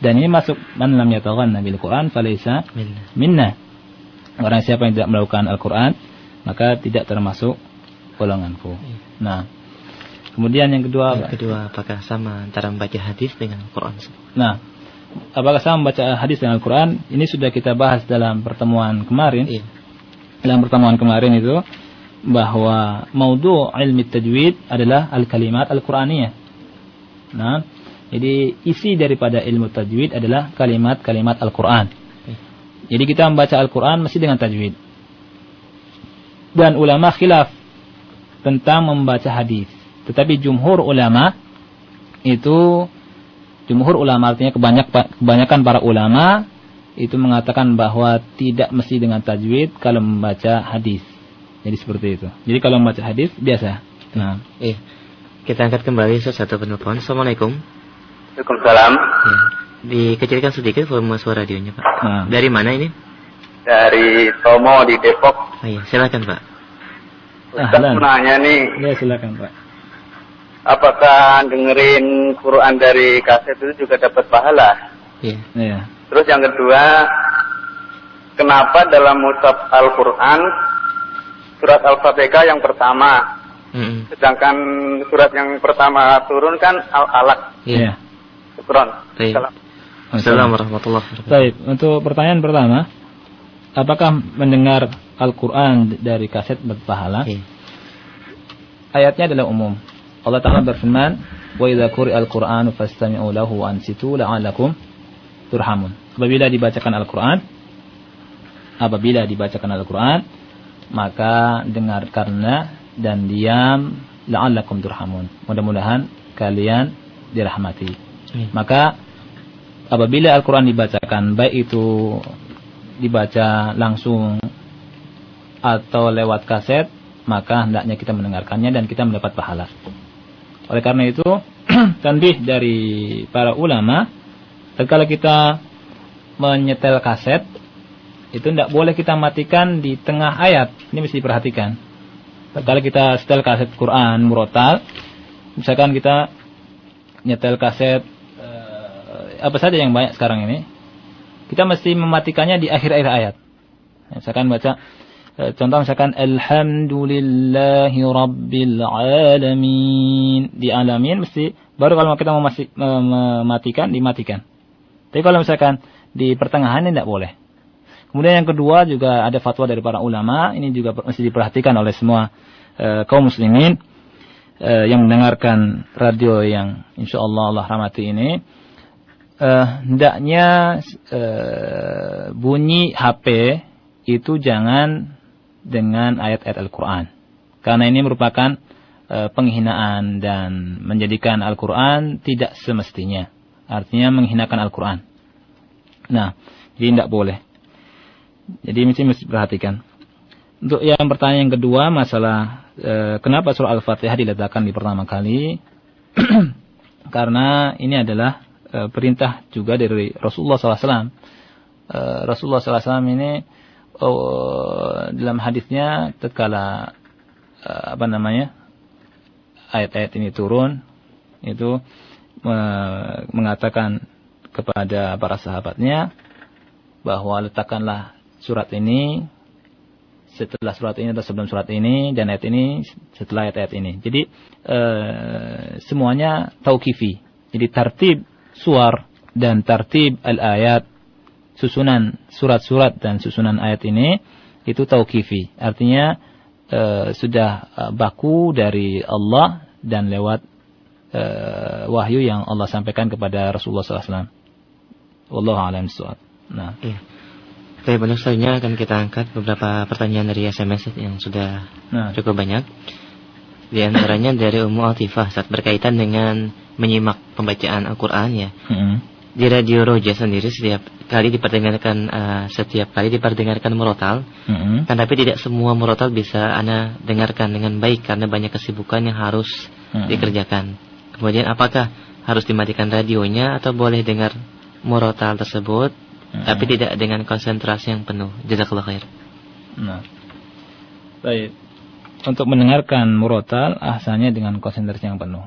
dan ini masuk man lam yataghanna bil Quran falaysa Minna. minna. Orang siapa yang tidak melakukan Al-Quran, maka tidak termasuk golonganku. Nah, kemudian yang kedua, Yang kedua, apakah sama antara membaca hadis dengan Al-Quran? nah, apakah sama membaca hadis dengan Al-Quran? Ini sudah kita bahas dalam pertemuan kemarin. Iya. Dalam pertemuan kemarin itu bahwa maudhu ilmi tajwid adalah al-kalimat al-Qur'aniyah. Nah, jadi isi daripada ilmu tajwid adalah kalimat-kalimat Al-Qur'an. Jadi kita membaca Al-Quran mesti dengan tajwid. Dan ulama khilaf tentang membaca hadis. Tetapi jumhur ulama itu jumhur ulama artinya kebanyak, kebanyakan para ulama itu mengatakan bahwa tidak mesti dengan tajwid kalau membaca hadis. Jadi seperti itu. Jadi kalau membaca hadis biasa. Nah, Iya. Kita angkat kembali satu penelpon. Assalamualaikum. Waalaikumsalam. Ya. Dikecilkan sedikit volume suara radionya, Pak. nah. Dari mana ini? Dari Tomo di Depok. Oh, iya. Silakan, Pak. Ustaz Ahlan. menanya nih, Ya silakan Pak. Apakah dengerin Quran dari kaset itu juga dapat pahala? Iya. Iya. Terus yang kedua, kenapa dalam mushaf Al-Quran surat Al-Fatihah yang pertama, Mm-mm. sedangkan surat yang pertama turun kan Al-Alaq. Iya. Syukron. Baik. Salam. Assalamualaikum warahmatullahi wabarakatuh. Baik, untuk pertanyaan pertama, apakah mendengar Al-Quran dari kaset berpahala? Iya. Ayatnya adalah umum. Allah Ta'ala berfirman, Wa idza al Qur'anu fastami'u lahu wa ansitu la'allakum turhamun. Apabila dibacakan Al-Quran, apabila dibacakan Al-Quran, maka dengarkanlah dan diam la'allakum turhamun. Mudah-mudahan kalian dirahmati. Iya. Maka apabila Al-Quran dibacakan, baik itu dibaca langsung atau lewat kaset, maka hendaknya kita mendengarkannya dan kita mendapat pahala. Oleh karena itu, tanbih dari para ulama, tatkala kita menyetel kaset, itu tidak boleh kita matikan di tengah ayat. Ini mesti diperhatikan. Tatkala kita setel kaset Quran murotal, misalkan kita nyetel kaset eh, apa saja yang banyak sekarang ini, kita mesti mematikannya di akhir-akhir ayat. Misalkan baca contoh misalkan alhamdulillahi rabbil alamin di alamin mesti baru kalau kita mau masih mematikan dimatikan. Tapi kalau misalkan di pertengahan ini tidak boleh. Kemudian yang kedua juga ada fatwa dari para ulama ini juga mesti diperhatikan oleh semua eh, kaum muslimin eh, yang mendengarkan radio yang insya Allah Allah rahmati ini eh, hendaknya eh, bunyi HP itu jangan dengan ayat-ayat Al-Quran. Karena ini merupakan eh, penghinaan dan menjadikan Al-Quran tidak semestinya. Artinya menghinakan Al-Quran. Nah, jadi tidak boleh. Jadi mesti mesti perhatikan. Untuk yang pertanyaan yang kedua masalah eh, kenapa surah Al-Fatihah diletakkan di pertama kali? Karena ini adalah eh, perintah juga dari Rasulullah SAW. Eh, Rasulullah SAW ini oh, dalam hadisnya tatkala eh, apa namanya ayat-ayat ini turun itu eh, mengatakan kepada para sahabatnya bahwa letakkanlah surat ini setelah surat ini atau sebelum surat ini dan ayat ini setelah ayat-ayat ini. Jadi eh, semuanya tauqifi. Jadi tartib suar dan tartib al-ayat susunan surat-surat dan susunan ayat ini itu tauqifi. Artinya eh, sudah eh, baku dari Allah dan lewat eh, wahyu yang Allah sampaikan kepada Rasulullah SAW. Wallahu a'lam bishawab. Nah, Iya. Baik, banyak selanjutnya akan kita angkat beberapa pertanyaan dari SMS yang sudah nah, cukup banyak. Di antaranya dari Ummu Atifah saat berkaitan dengan menyimak pembacaan Al-Quran ya. mm-mm. Di Radio Roja sendiri setiap kali diperdengarkan eh, setiap kali diperdengarkan murotal, Mm-mm. kan tapi tidak semua murotal bisa Anda dengarkan dengan baik karena banyak kesibukan yang harus Mm-mm. dikerjakan. Kemudian apakah harus dimatikan radionya atau boleh dengar murotal tersebut Mm-mm. tapi tidak dengan konsentrasi yang penuh? Jazakallah khair. Nah, baik. Untuk mendengarkan murotal, asalnya dengan konsentrasi yang penuh.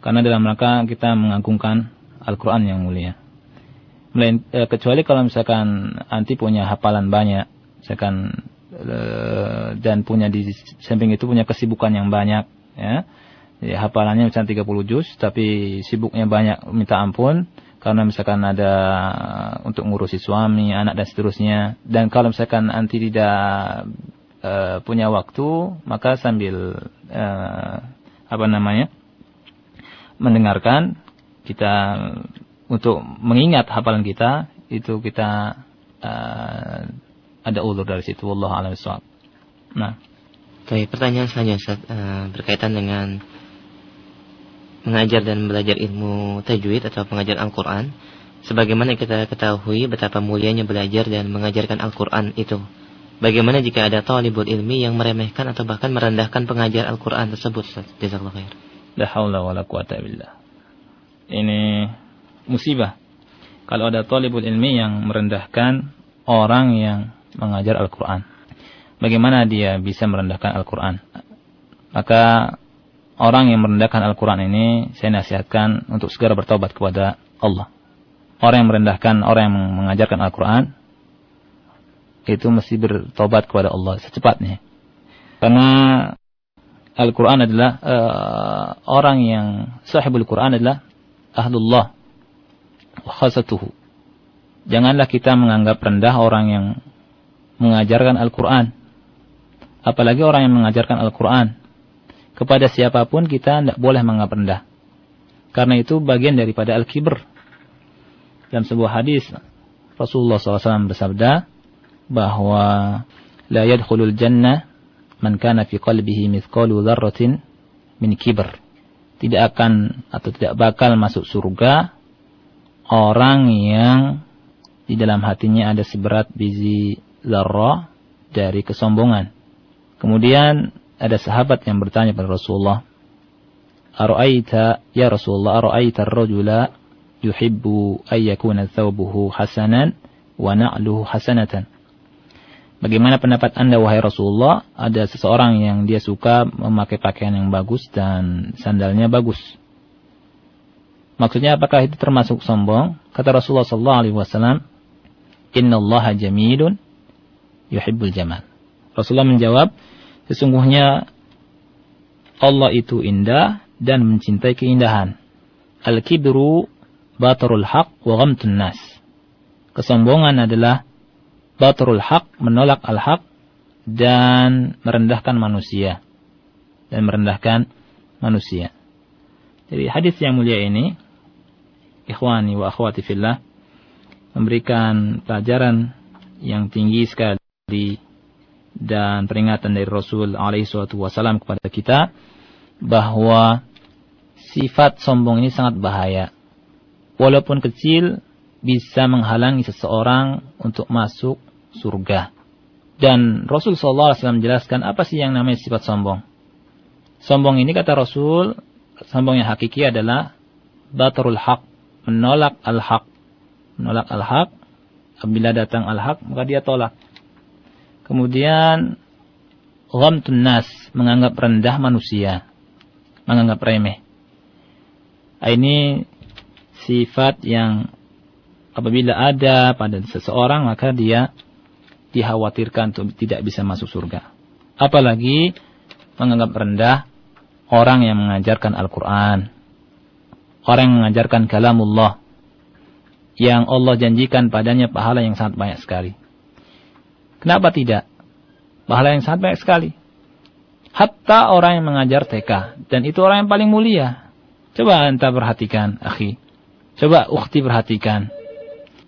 Karena dalam rangka kita mengagungkan Al-Quran yang mulia. Eh, kecuali kalau misalkan anti punya hafalan banyak, misalkan eh, dan punya di samping itu punya kesibukan yang banyak, ya. Jadi hafalannya misalnya 30 juz, tapi sibuknya banyak minta ampun, karena misalkan ada untuk ngurusi suami, anak dan seterusnya. Dan kalau misalkan anti tidak eh, punya waktu, maka sambil eh, apa namanya mendengarkan kita untuk mengingat hafalan kita itu kita eh, ada ulur dari situ. Allah alam. Nah, Baik, pertanyaan selanjutnya Ustaz, eh, berkaitan dengan mengajar dan belajar ilmu tajwid atau pengajar Al-Quran. Sebagaimana kita ketahui betapa mulianya belajar dan mengajarkan Al-Quran itu. Bagaimana jika ada talibul ilmi yang meremehkan atau bahkan merendahkan pengajar Al-Quran tersebut? Jazakallah khair. La haula quwata billah. Ini musibah. Kalau ada talibul ilmi yang merendahkan orang yang mengajar Al-Quran. Bagaimana dia bisa merendahkan Al-Quran? Maka orang yang merendahkan Al-Quran ini saya nasihatkan untuk segera bertobat kepada Allah orang yang merendahkan orang yang mengajarkan Al-Quran itu mesti bertobat kepada Allah secepatnya. Karena Al-Quran adalah uh, orang yang sahibul Quran adalah ahlullah khasatuhu. Janganlah kita menganggap rendah orang yang mengajarkan Al-Quran. Apalagi orang yang mengajarkan Al-Quran. Kepada siapa pun kita tidak boleh menganggap rendah. Karena itu bagian daripada Al-Kibr dalam sebuah hadis Rasulullah SAW bersabda bahwa la yadkhulul jannah man kana fi qalbihi mithqalu dzarratin min kibr. Tidak akan atau tidak bakal masuk surga orang yang di dalam hatinya ada seberat biji zarrah dari kesombongan. Kemudian ada sahabat yang bertanya pada Rasulullah, "Ara'aita ya Rasulullah, ara'aita ar-rajula yuhibbu ayyakuna thawbuhu hasanan wa na'luhu hasanatan. Bagaimana pendapat Anda wahai Rasulullah? Ada seseorang yang dia suka memakai pakaian yang bagus dan sandalnya bagus. Maksudnya apakah itu termasuk sombong? Kata Rasulullah sallallahu alaihi wasallam, "Innallaha jamilun yuhibbul jamal." Rasulullah menjawab, sesungguhnya Allah itu indah dan mencintai keindahan. Al-kibru batarul haq wa ghamtun nas. Kesombongan adalah batarul haq, menolak al-haq dan merendahkan manusia. Dan merendahkan manusia. Jadi hadis yang mulia ini, ikhwani wa akhwati fillah, memberikan pelajaran yang tinggi sekali dan peringatan dari Rasul alaihi wasallam kepada kita bahwa sifat sombong ini sangat bahaya walaupun kecil bisa menghalangi seseorang untuk masuk surga. Dan Rasul SAW menjelaskan apa sih yang namanya sifat sombong. Sombong ini kata Rasul, sombong yang hakiki adalah batarul haq, menolak al-haq. Menolak al-haq, apabila datang al-haq maka dia tolak. Kemudian ghamtun nas, menganggap rendah manusia, menganggap remeh. Ini sifat yang apabila ada pada seseorang maka dia dikhawatirkan untuk tidak bisa masuk surga. Apalagi menganggap rendah orang yang mengajarkan Al-Quran. Orang yang mengajarkan kalamullah. Yang Allah janjikan padanya pahala yang sangat banyak sekali. Kenapa tidak? Pahala yang sangat banyak sekali. Hatta orang yang mengajar TK. Dan itu orang yang paling mulia. Coba anda perhatikan, akhi. Coba ukhti perhatikan.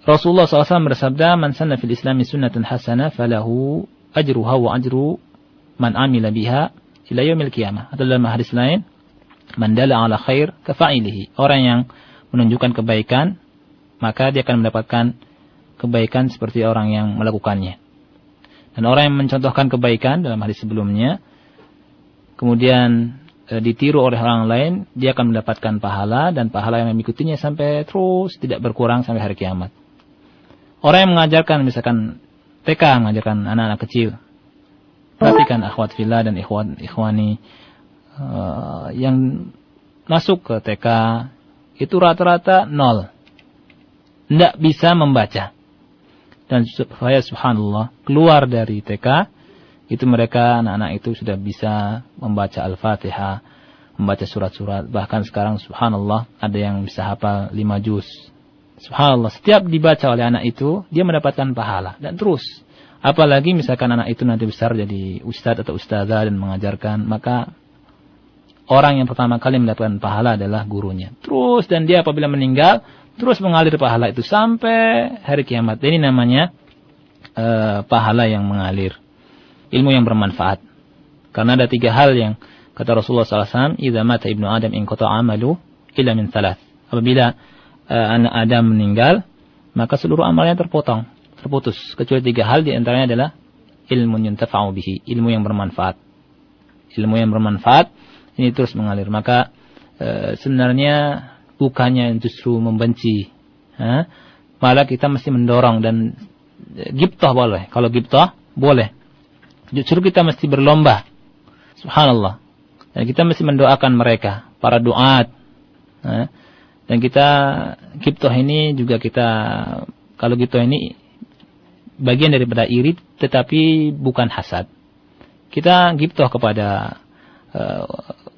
Rasulullah SAW bersabda, "Man sanna fil Islami sunnatan hasana falahu ajruha wa ajru man amila biha ila yaumil qiyamah." Atau dalam hadis lain, "Man dala ala khair kafa'ilihi." Orang yang menunjukkan kebaikan, maka dia akan mendapatkan kebaikan seperti orang yang melakukannya. Dan orang yang mencontohkan kebaikan dalam hadis sebelumnya, kemudian e, ditiru oleh orang lain, dia akan mendapatkan pahala dan pahala yang mengikutinya sampai terus tidak berkurang sampai hari kiamat. Orang yang mengajarkan misalkan TK mengajarkan anak-anak kecil. Perhatikan akhwat fillah dan ikhwan ikhwani uh, yang masuk ke TK itu rata-rata nol. Tidak bisa membaca. Dan saya subhanallah keluar dari TK itu mereka anak-anak itu sudah bisa membaca Al-Fatihah, membaca surat-surat. Bahkan sekarang subhanallah ada yang bisa hafal lima juz. Subhanallah, setiap dibaca oleh anak itu dia mendapatkan pahala dan terus. Apalagi misalkan anak itu nanti besar jadi ustadz atau ustazah dan mengajarkan, maka orang yang pertama kali mendapatkan pahala adalah gurunya. Terus dan dia apabila meninggal terus mengalir pahala itu sampai hari kiamat. Ini namanya uh, pahala yang mengalir ilmu yang bermanfaat. Karena ada tiga hal yang kata Rasulullah SAW, "Idza mata ibnu Adam in amalu illa min thalath." Apabila uh, anak Adam meninggal, maka seluruh amalnya terpotong, terputus. Kecuali tiga hal di antaranya adalah ilmu yang bihi, ilmu yang bermanfaat. Ilmu yang bermanfaat ini terus mengalir. Maka uh, sebenarnya bukannya justru membenci, ha? malah kita mesti mendorong dan uh, giptoh boleh. Kalau giptoh boleh. Justru kita mesti berlomba. Subhanallah. Dan kita mesti mendoakan mereka, para doat. Dan kita giptoh ini juga kita kalau giptoh ini bagian daripada iri tetapi bukan hasad. Kita giptoh kepada eh,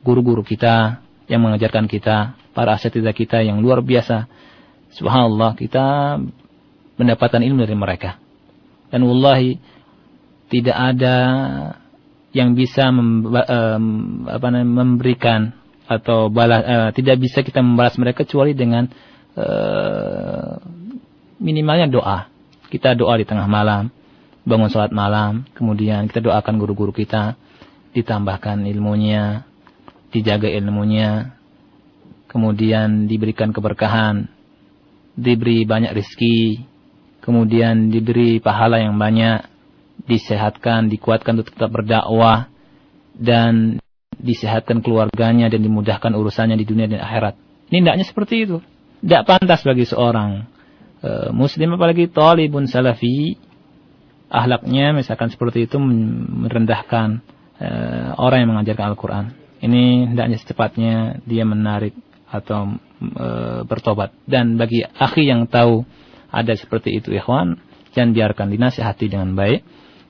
guru-guru kita yang mengajarkan kita, para asatidzah kita yang luar biasa. Subhanallah, kita mendapatkan ilmu dari mereka. Dan wallahi tidak ada yang bisa memberikan atau balas uh, tidak bisa kita membalas mereka kecuali dengan uh, minimalnya doa. Kita doa di tengah malam, bangun sholat malam, kemudian kita doakan guru-guru kita, ditambahkan ilmunya, dijaga ilmunya, kemudian diberikan keberkahan, diberi banyak rizki, kemudian diberi pahala yang banyak, disehatkan, dikuatkan untuk tetap berdakwah dan disehatkan keluarganya dan dimudahkan urusannya di dunia dan akhirat. Ini tidaknya seperti itu. Tidak pantas bagi seorang uh, muslim apalagi talibun salafi ahlaknya misalkan seperti itu merendahkan uh, orang yang mengajarkan Al-Quran. Ini tidaknya secepatnya dia menarik atau e, bertobat. Dan bagi akhi yang tahu ada seperti itu ikhwan, jangan biarkan dinasihati dengan baik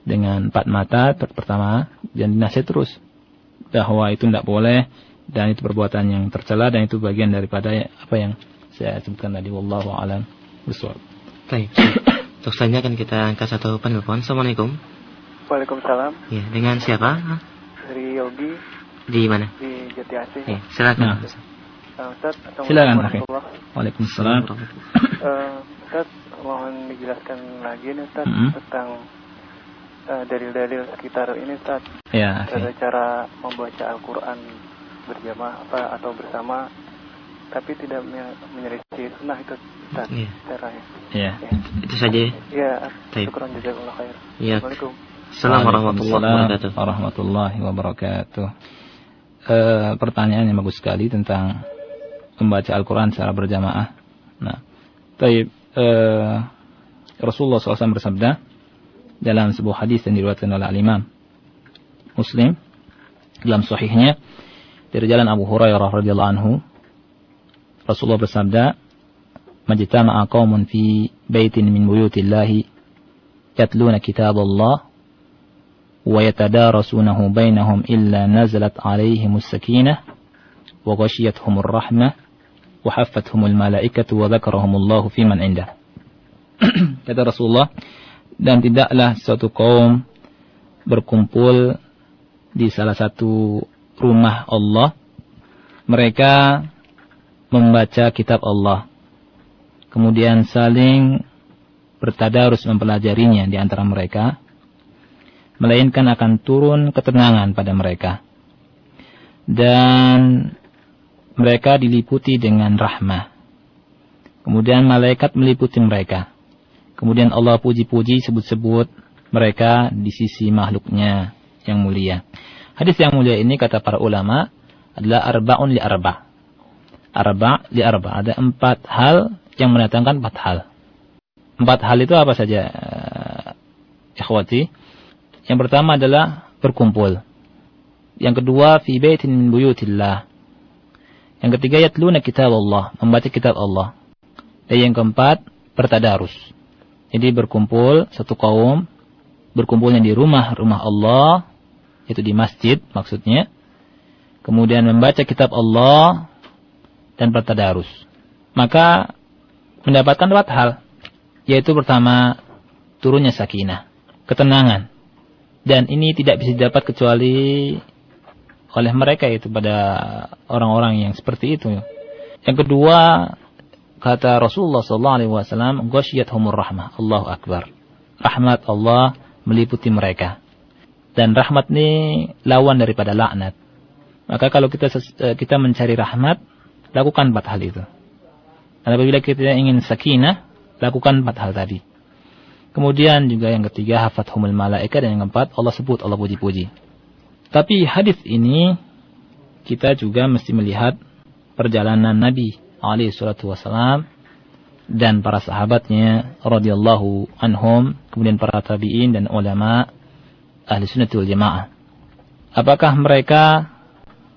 dengan empat mata pertama dan dinasihat terus bahwa itu tidak boleh dan itu perbuatan yang tercela dan itu bagian daripada apa yang saya sebutkan tadi wallahu alam bisawab. Baik. Untuk selanjutnya akan kita angkat satu penelpon. Assalamualaikum. Waalaikumsalam. Ya, dengan siapa? Dari Yogi. Di mana? Di Jati Asih. Ya, silakan. Nah. Uh, Ustaz, silakan. Waalaikumsalam. uh, Ustaz, mohon dijelaskan lagi nih Ustaz mm -hmm. tentang uh, dalil-dalil sekitar ini Ustaz. Ya, okay. Ada cara membaca Al-Quran berjamaah apa atau bersama tapi tidak menyelisih sunnah itu Ustaz yeah. caranya. Iya. Ya. Itu saja. Iya. Syukran jazakallahu khair. Iya. Assalamualaikum. Assalamualaikum warahmatullahi wabarakatuh. Warahmatullahi wabarakatuh. Uh, pertanyaan yang bagus sekali tentang membaca Al-Quran secara berjamaah. Nah, taib, uh, Rasulullah SAW bersabda, dalam sebuah hadis yang diriwayatkan oleh Al-Imam Muslim dalam sahihnya dari jalan Abu Hurairah radhiyallahu anhu Rasulullah bersabda majtama'a qaumun fi baitin min buyutillahi yatluna kitab Illa nazalat alaihimus sakinah wa ghashiyatuhumur rahmah wa haffathumul malaikatu wa dzakarahumullahu fi man indah kata Rasulullah dan tidaklah suatu kaum berkumpul di salah satu rumah Allah. Mereka membaca kitab Allah. Kemudian saling bertadarus mempelajarinya di antara mereka melainkan akan turun ketenangan pada mereka dan mereka diliputi dengan rahmah kemudian malaikat meliputi mereka Kemudian Allah puji-puji sebut-sebut mereka di sisi makhluknya yang mulia. Hadis yang mulia ini kata para ulama adalah arba'un li arba. Arba li arba. Ada empat hal yang mendatangkan empat hal. Empat hal itu apa saja? Eh, ikhwati. Yang pertama adalah berkumpul. Yang kedua fi baitin min buyutillah. Yang ketiga yatluna kitab Allah, membaca kitab Allah. Dan yang keempat bertadarus jadi berkumpul satu kaum, berkumpulnya di rumah rumah Allah, itu di masjid maksudnya. Kemudian membaca kitab Allah dan bertadarus. Maka mendapatkan dua hal, yaitu pertama turunnya sakinah, ketenangan. Dan ini tidak bisa didapat kecuali oleh mereka itu pada orang-orang yang seperti itu. Yang kedua, Kata Rasulullah sallallahu alaihi wasallam, humur rahmah." Allahu akbar. Rahmat Allah meliputi mereka. Dan rahmat ini lawan daripada laknat. Maka kalau kita eh, kita mencari rahmat, lakukan empat hal itu. Dan apabila kita ingin sakinah, lakukan empat hal tadi. Kemudian juga yang ketiga, hafat humul malaika dan yang keempat, Allah sebut, Allah puji-puji. Tapi hadis ini kita juga mesti melihat perjalanan Nabi alaihi salatu wasalam dan para sahabatnya radhiyallahu anhum, kemudian para tabi'in dan ulama ahli sunnah wal jamaah. Apakah mereka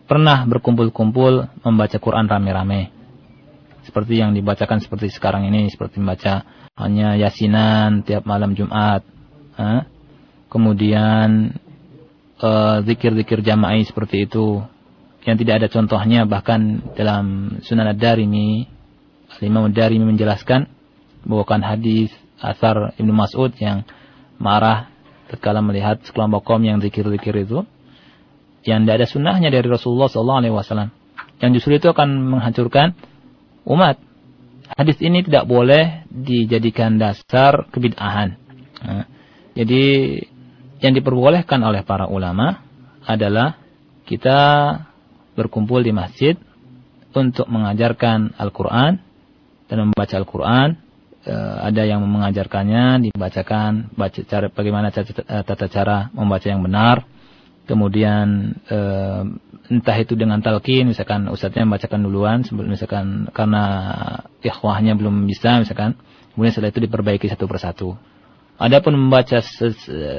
pernah berkumpul-kumpul membaca Quran rame-rame? Seperti yang dibacakan seperti sekarang ini, seperti membaca hanya yasinan tiap malam Jumat. Ha? Kemudian uh, zikir-zikir jama'i seperti itu yang tidak ada contohnya bahkan dalam Sunan Ad-Darimi Imam Ad-Darimi menjelaskan bawakan hadis asar Ibnu Mas'ud yang marah tatkala melihat sekelompok kaum yang zikir-zikir itu yang tidak ada sunnahnya dari Rasulullah SAW yang justru itu akan menghancurkan umat hadis ini tidak boleh dijadikan dasar kebid'ahan. Nah, jadi yang diperbolehkan oleh para ulama adalah kita berkumpul di masjid untuk mengajarkan Al-Quran dan membaca Al-Quran. E, ada yang mengajarkannya dibacakan baca cara bagaimana tata cara membaca yang benar kemudian e, entah itu dengan talqin misalkan ustadznya membacakan duluan sebelum misalkan karena ikhwahnya belum bisa misalkan kemudian setelah itu diperbaiki satu persatu adapun membaca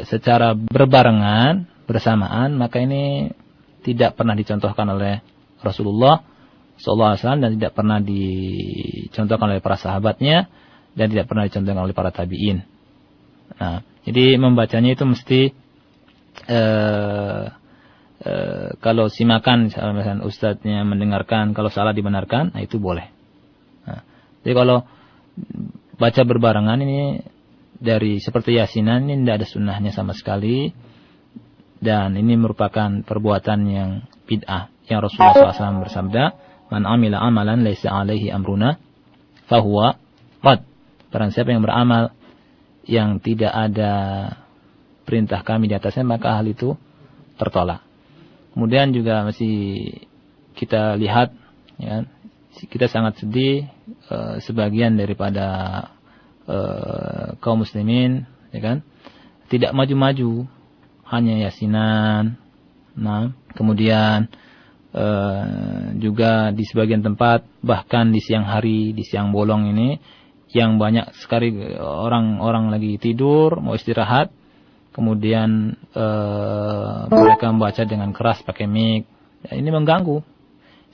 secara berbarengan bersamaan maka ini tidak pernah dicontohkan oleh Rasulullah SAW dan tidak pernah dicontohkan oleh para sahabatnya dan tidak pernah dicontohkan oleh para tabiin. Nah, jadi membacanya itu mesti uh, uh, kalau simakan misalnya ustadznya mendengarkan, kalau salah dibenarkan, nah itu boleh. Nah, jadi kalau baca berbarengan ini dari seperti yasinan ini tidak ada sunnahnya sama sekali dan ini merupakan perbuatan yang bid'ah yang Rasulullah SAW bersabda man amila amalan laisa alaihi amruna fahuwa rad Barang siapa yang beramal yang tidak ada perintah kami di atasnya, maka hal itu tertolak. Kemudian juga masih kita lihat, ya, kita sangat sedih uh, sebagian daripada uh, kaum muslimin, ya kan, tidak maju-maju, hanya yasinan, nah, kemudian uh, juga di sebagian tempat, bahkan di siang hari, di siang bolong ini, yang banyak sekali orang-orang lagi tidur mau istirahat kemudian uh, mereka membaca dengan keras pakai mic. Ya, ini mengganggu.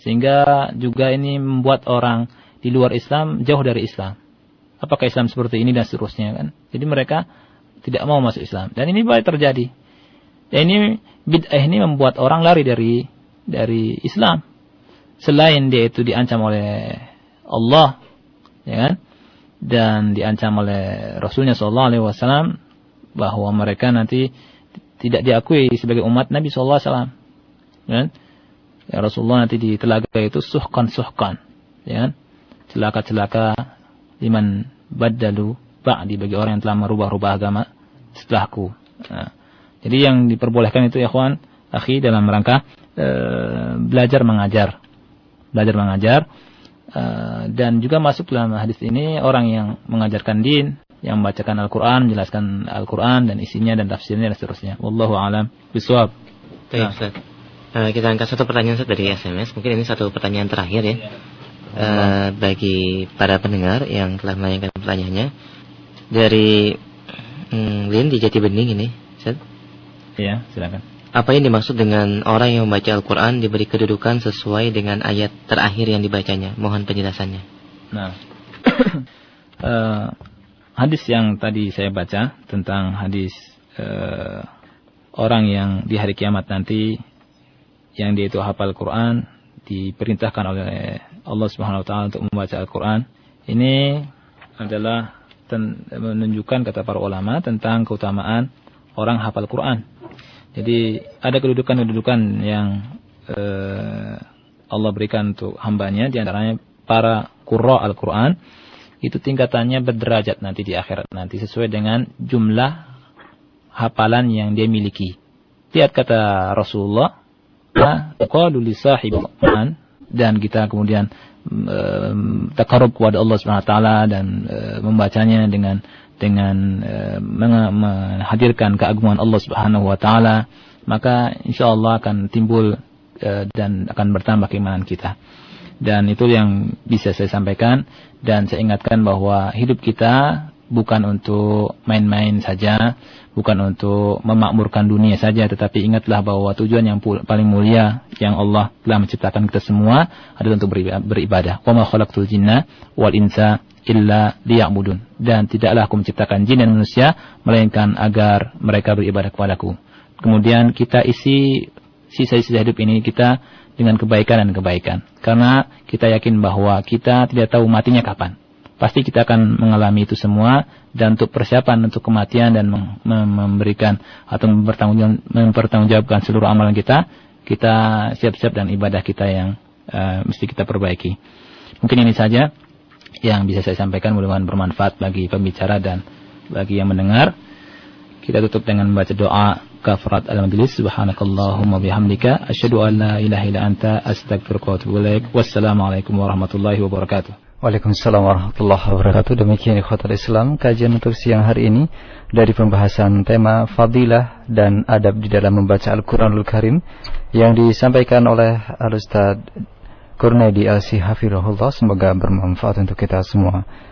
Sehingga juga ini membuat orang di luar Islam jauh dari Islam. Apakah Islam seperti ini dan seterusnya kan? Jadi mereka tidak mau masuk Islam. Dan ini banyak terjadi. Dan ini bid'ah ini membuat orang lari dari dari Islam. Selain dia itu diancam oleh Allah ya kan? Dan diancam oleh Rasulnya Shallallahu Alaihi Wasallam bahwa mereka nanti tidak diakui sebagai umat Nabi Shallallahu Alaihi Wasallam. Ya, ya Rasulullah nanti di telaga itu suhkan suhkan, ya, celaka-celaka liman badalu ba'di bagi orang yang telah merubah-rubah agama setelahku. Nah, jadi yang diperbolehkan itu ya kawan, akhi dalam rangka e, belajar mengajar, belajar mengajar Eh, dan juga masuk dalam hadis ini orang yang mengajarkan din, yang membacakan Al-Quran, menjelaskan Al-Quran dan isinya dan tafsirnya dan seterusnya. Wallahu alam biswab. Baik, Ustaz. Uh, kita angkat satu pertanyaan Ustaz dari SMS. Mungkin ini satu pertanyaan terakhir ya. Uh, bagi para pendengar yang telah menanyakan pertanyaannya dari hmm, Lin di Jati Bening ini, Ustaz. Iya, silakan. Apa yang dimaksud dengan orang yang membaca Al-Quran diberi kedudukan sesuai dengan ayat terakhir yang dibacanya? Mohon penjelasannya. Nah, uh, hadis yang tadi saya baca tentang hadis uh, orang yang di hari kiamat nanti yang dia itu hafal Quran diperintahkan oleh Allah Subhanahu wa taala untuk membaca Al-Quran. Ini adalah menunjukkan kata para ulama tentang keutamaan orang hafal Quran jadi ada kedudukan-kedudukan yang uh, Allah berikan untuk hambanya, di antaranya para qurra Al-Quran, itu tingkatannya berderajat nanti di akhirat nanti sesuai dengan jumlah hafalan yang dia miliki. Lihat kata Rasulullah, qalu li dan kita kemudian um, takarub kepada Allah Subhanahu wa taala dan uh, membacanya dengan dengan menghadirkan keagungan Allah Subhanahu wa taala maka insyaallah akan timbul uh, dan akan bertambah keimanan kita dan itu yang bisa saya sampaikan dan saya ingatkan bahwa hidup kita bukan untuk main-main saja, bukan untuk memakmurkan dunia saja, tetapi ingatlah bahwa tujuan yang paling mulia yang Allah telah menciptakan kita semua adalah untuk beribadah. Wa ma khalaqtul jinna wal insa illa liya'budun. Dan tidaklah aku menciptakan jin dan manusia melainkan agar mereka beribadah kepadaku. Kemudian kita isi sisa-sisa hidup ini kita dengan kebaikan dan kebaikan. Karena kita yakin bahwa kita tidak tahu matinya kapan. Pasti kita akan mengalami itu semua dan untuk persiapan untuk kematian dan memberikan atau mempertanggungjawabkan seluruh amalan kita, kita siap-siap dan ibadah kita yang uh, mesti kita perbaiki. Mungkin ini saja yang bisa saya sampaikan mudah-mudahan bermanfaat bagi pembicara dan bagi yang mendengar. Kita tutup dengan membaca doa kafarat al-majlis. Subhanakallahumma bihamdika. Asyhadu an la ilaha illa anta. Astaghfiruka wa atubu ilaik. Wassalamualaikum warahmatullahi wabarakatuh. Waalaikumsalam warahmatullahi wabarakatuh. Demikian ikhwatal Islam Kajian untuk siang hari ini Dari pembahasan tema Fadilah dan adab di dalam membaca Al-Quranul Karim Yang disampaikan oleh Al-Ustaz Kurnedi Al-Si Hafirullah Semoga bermanfaat untuk kita semua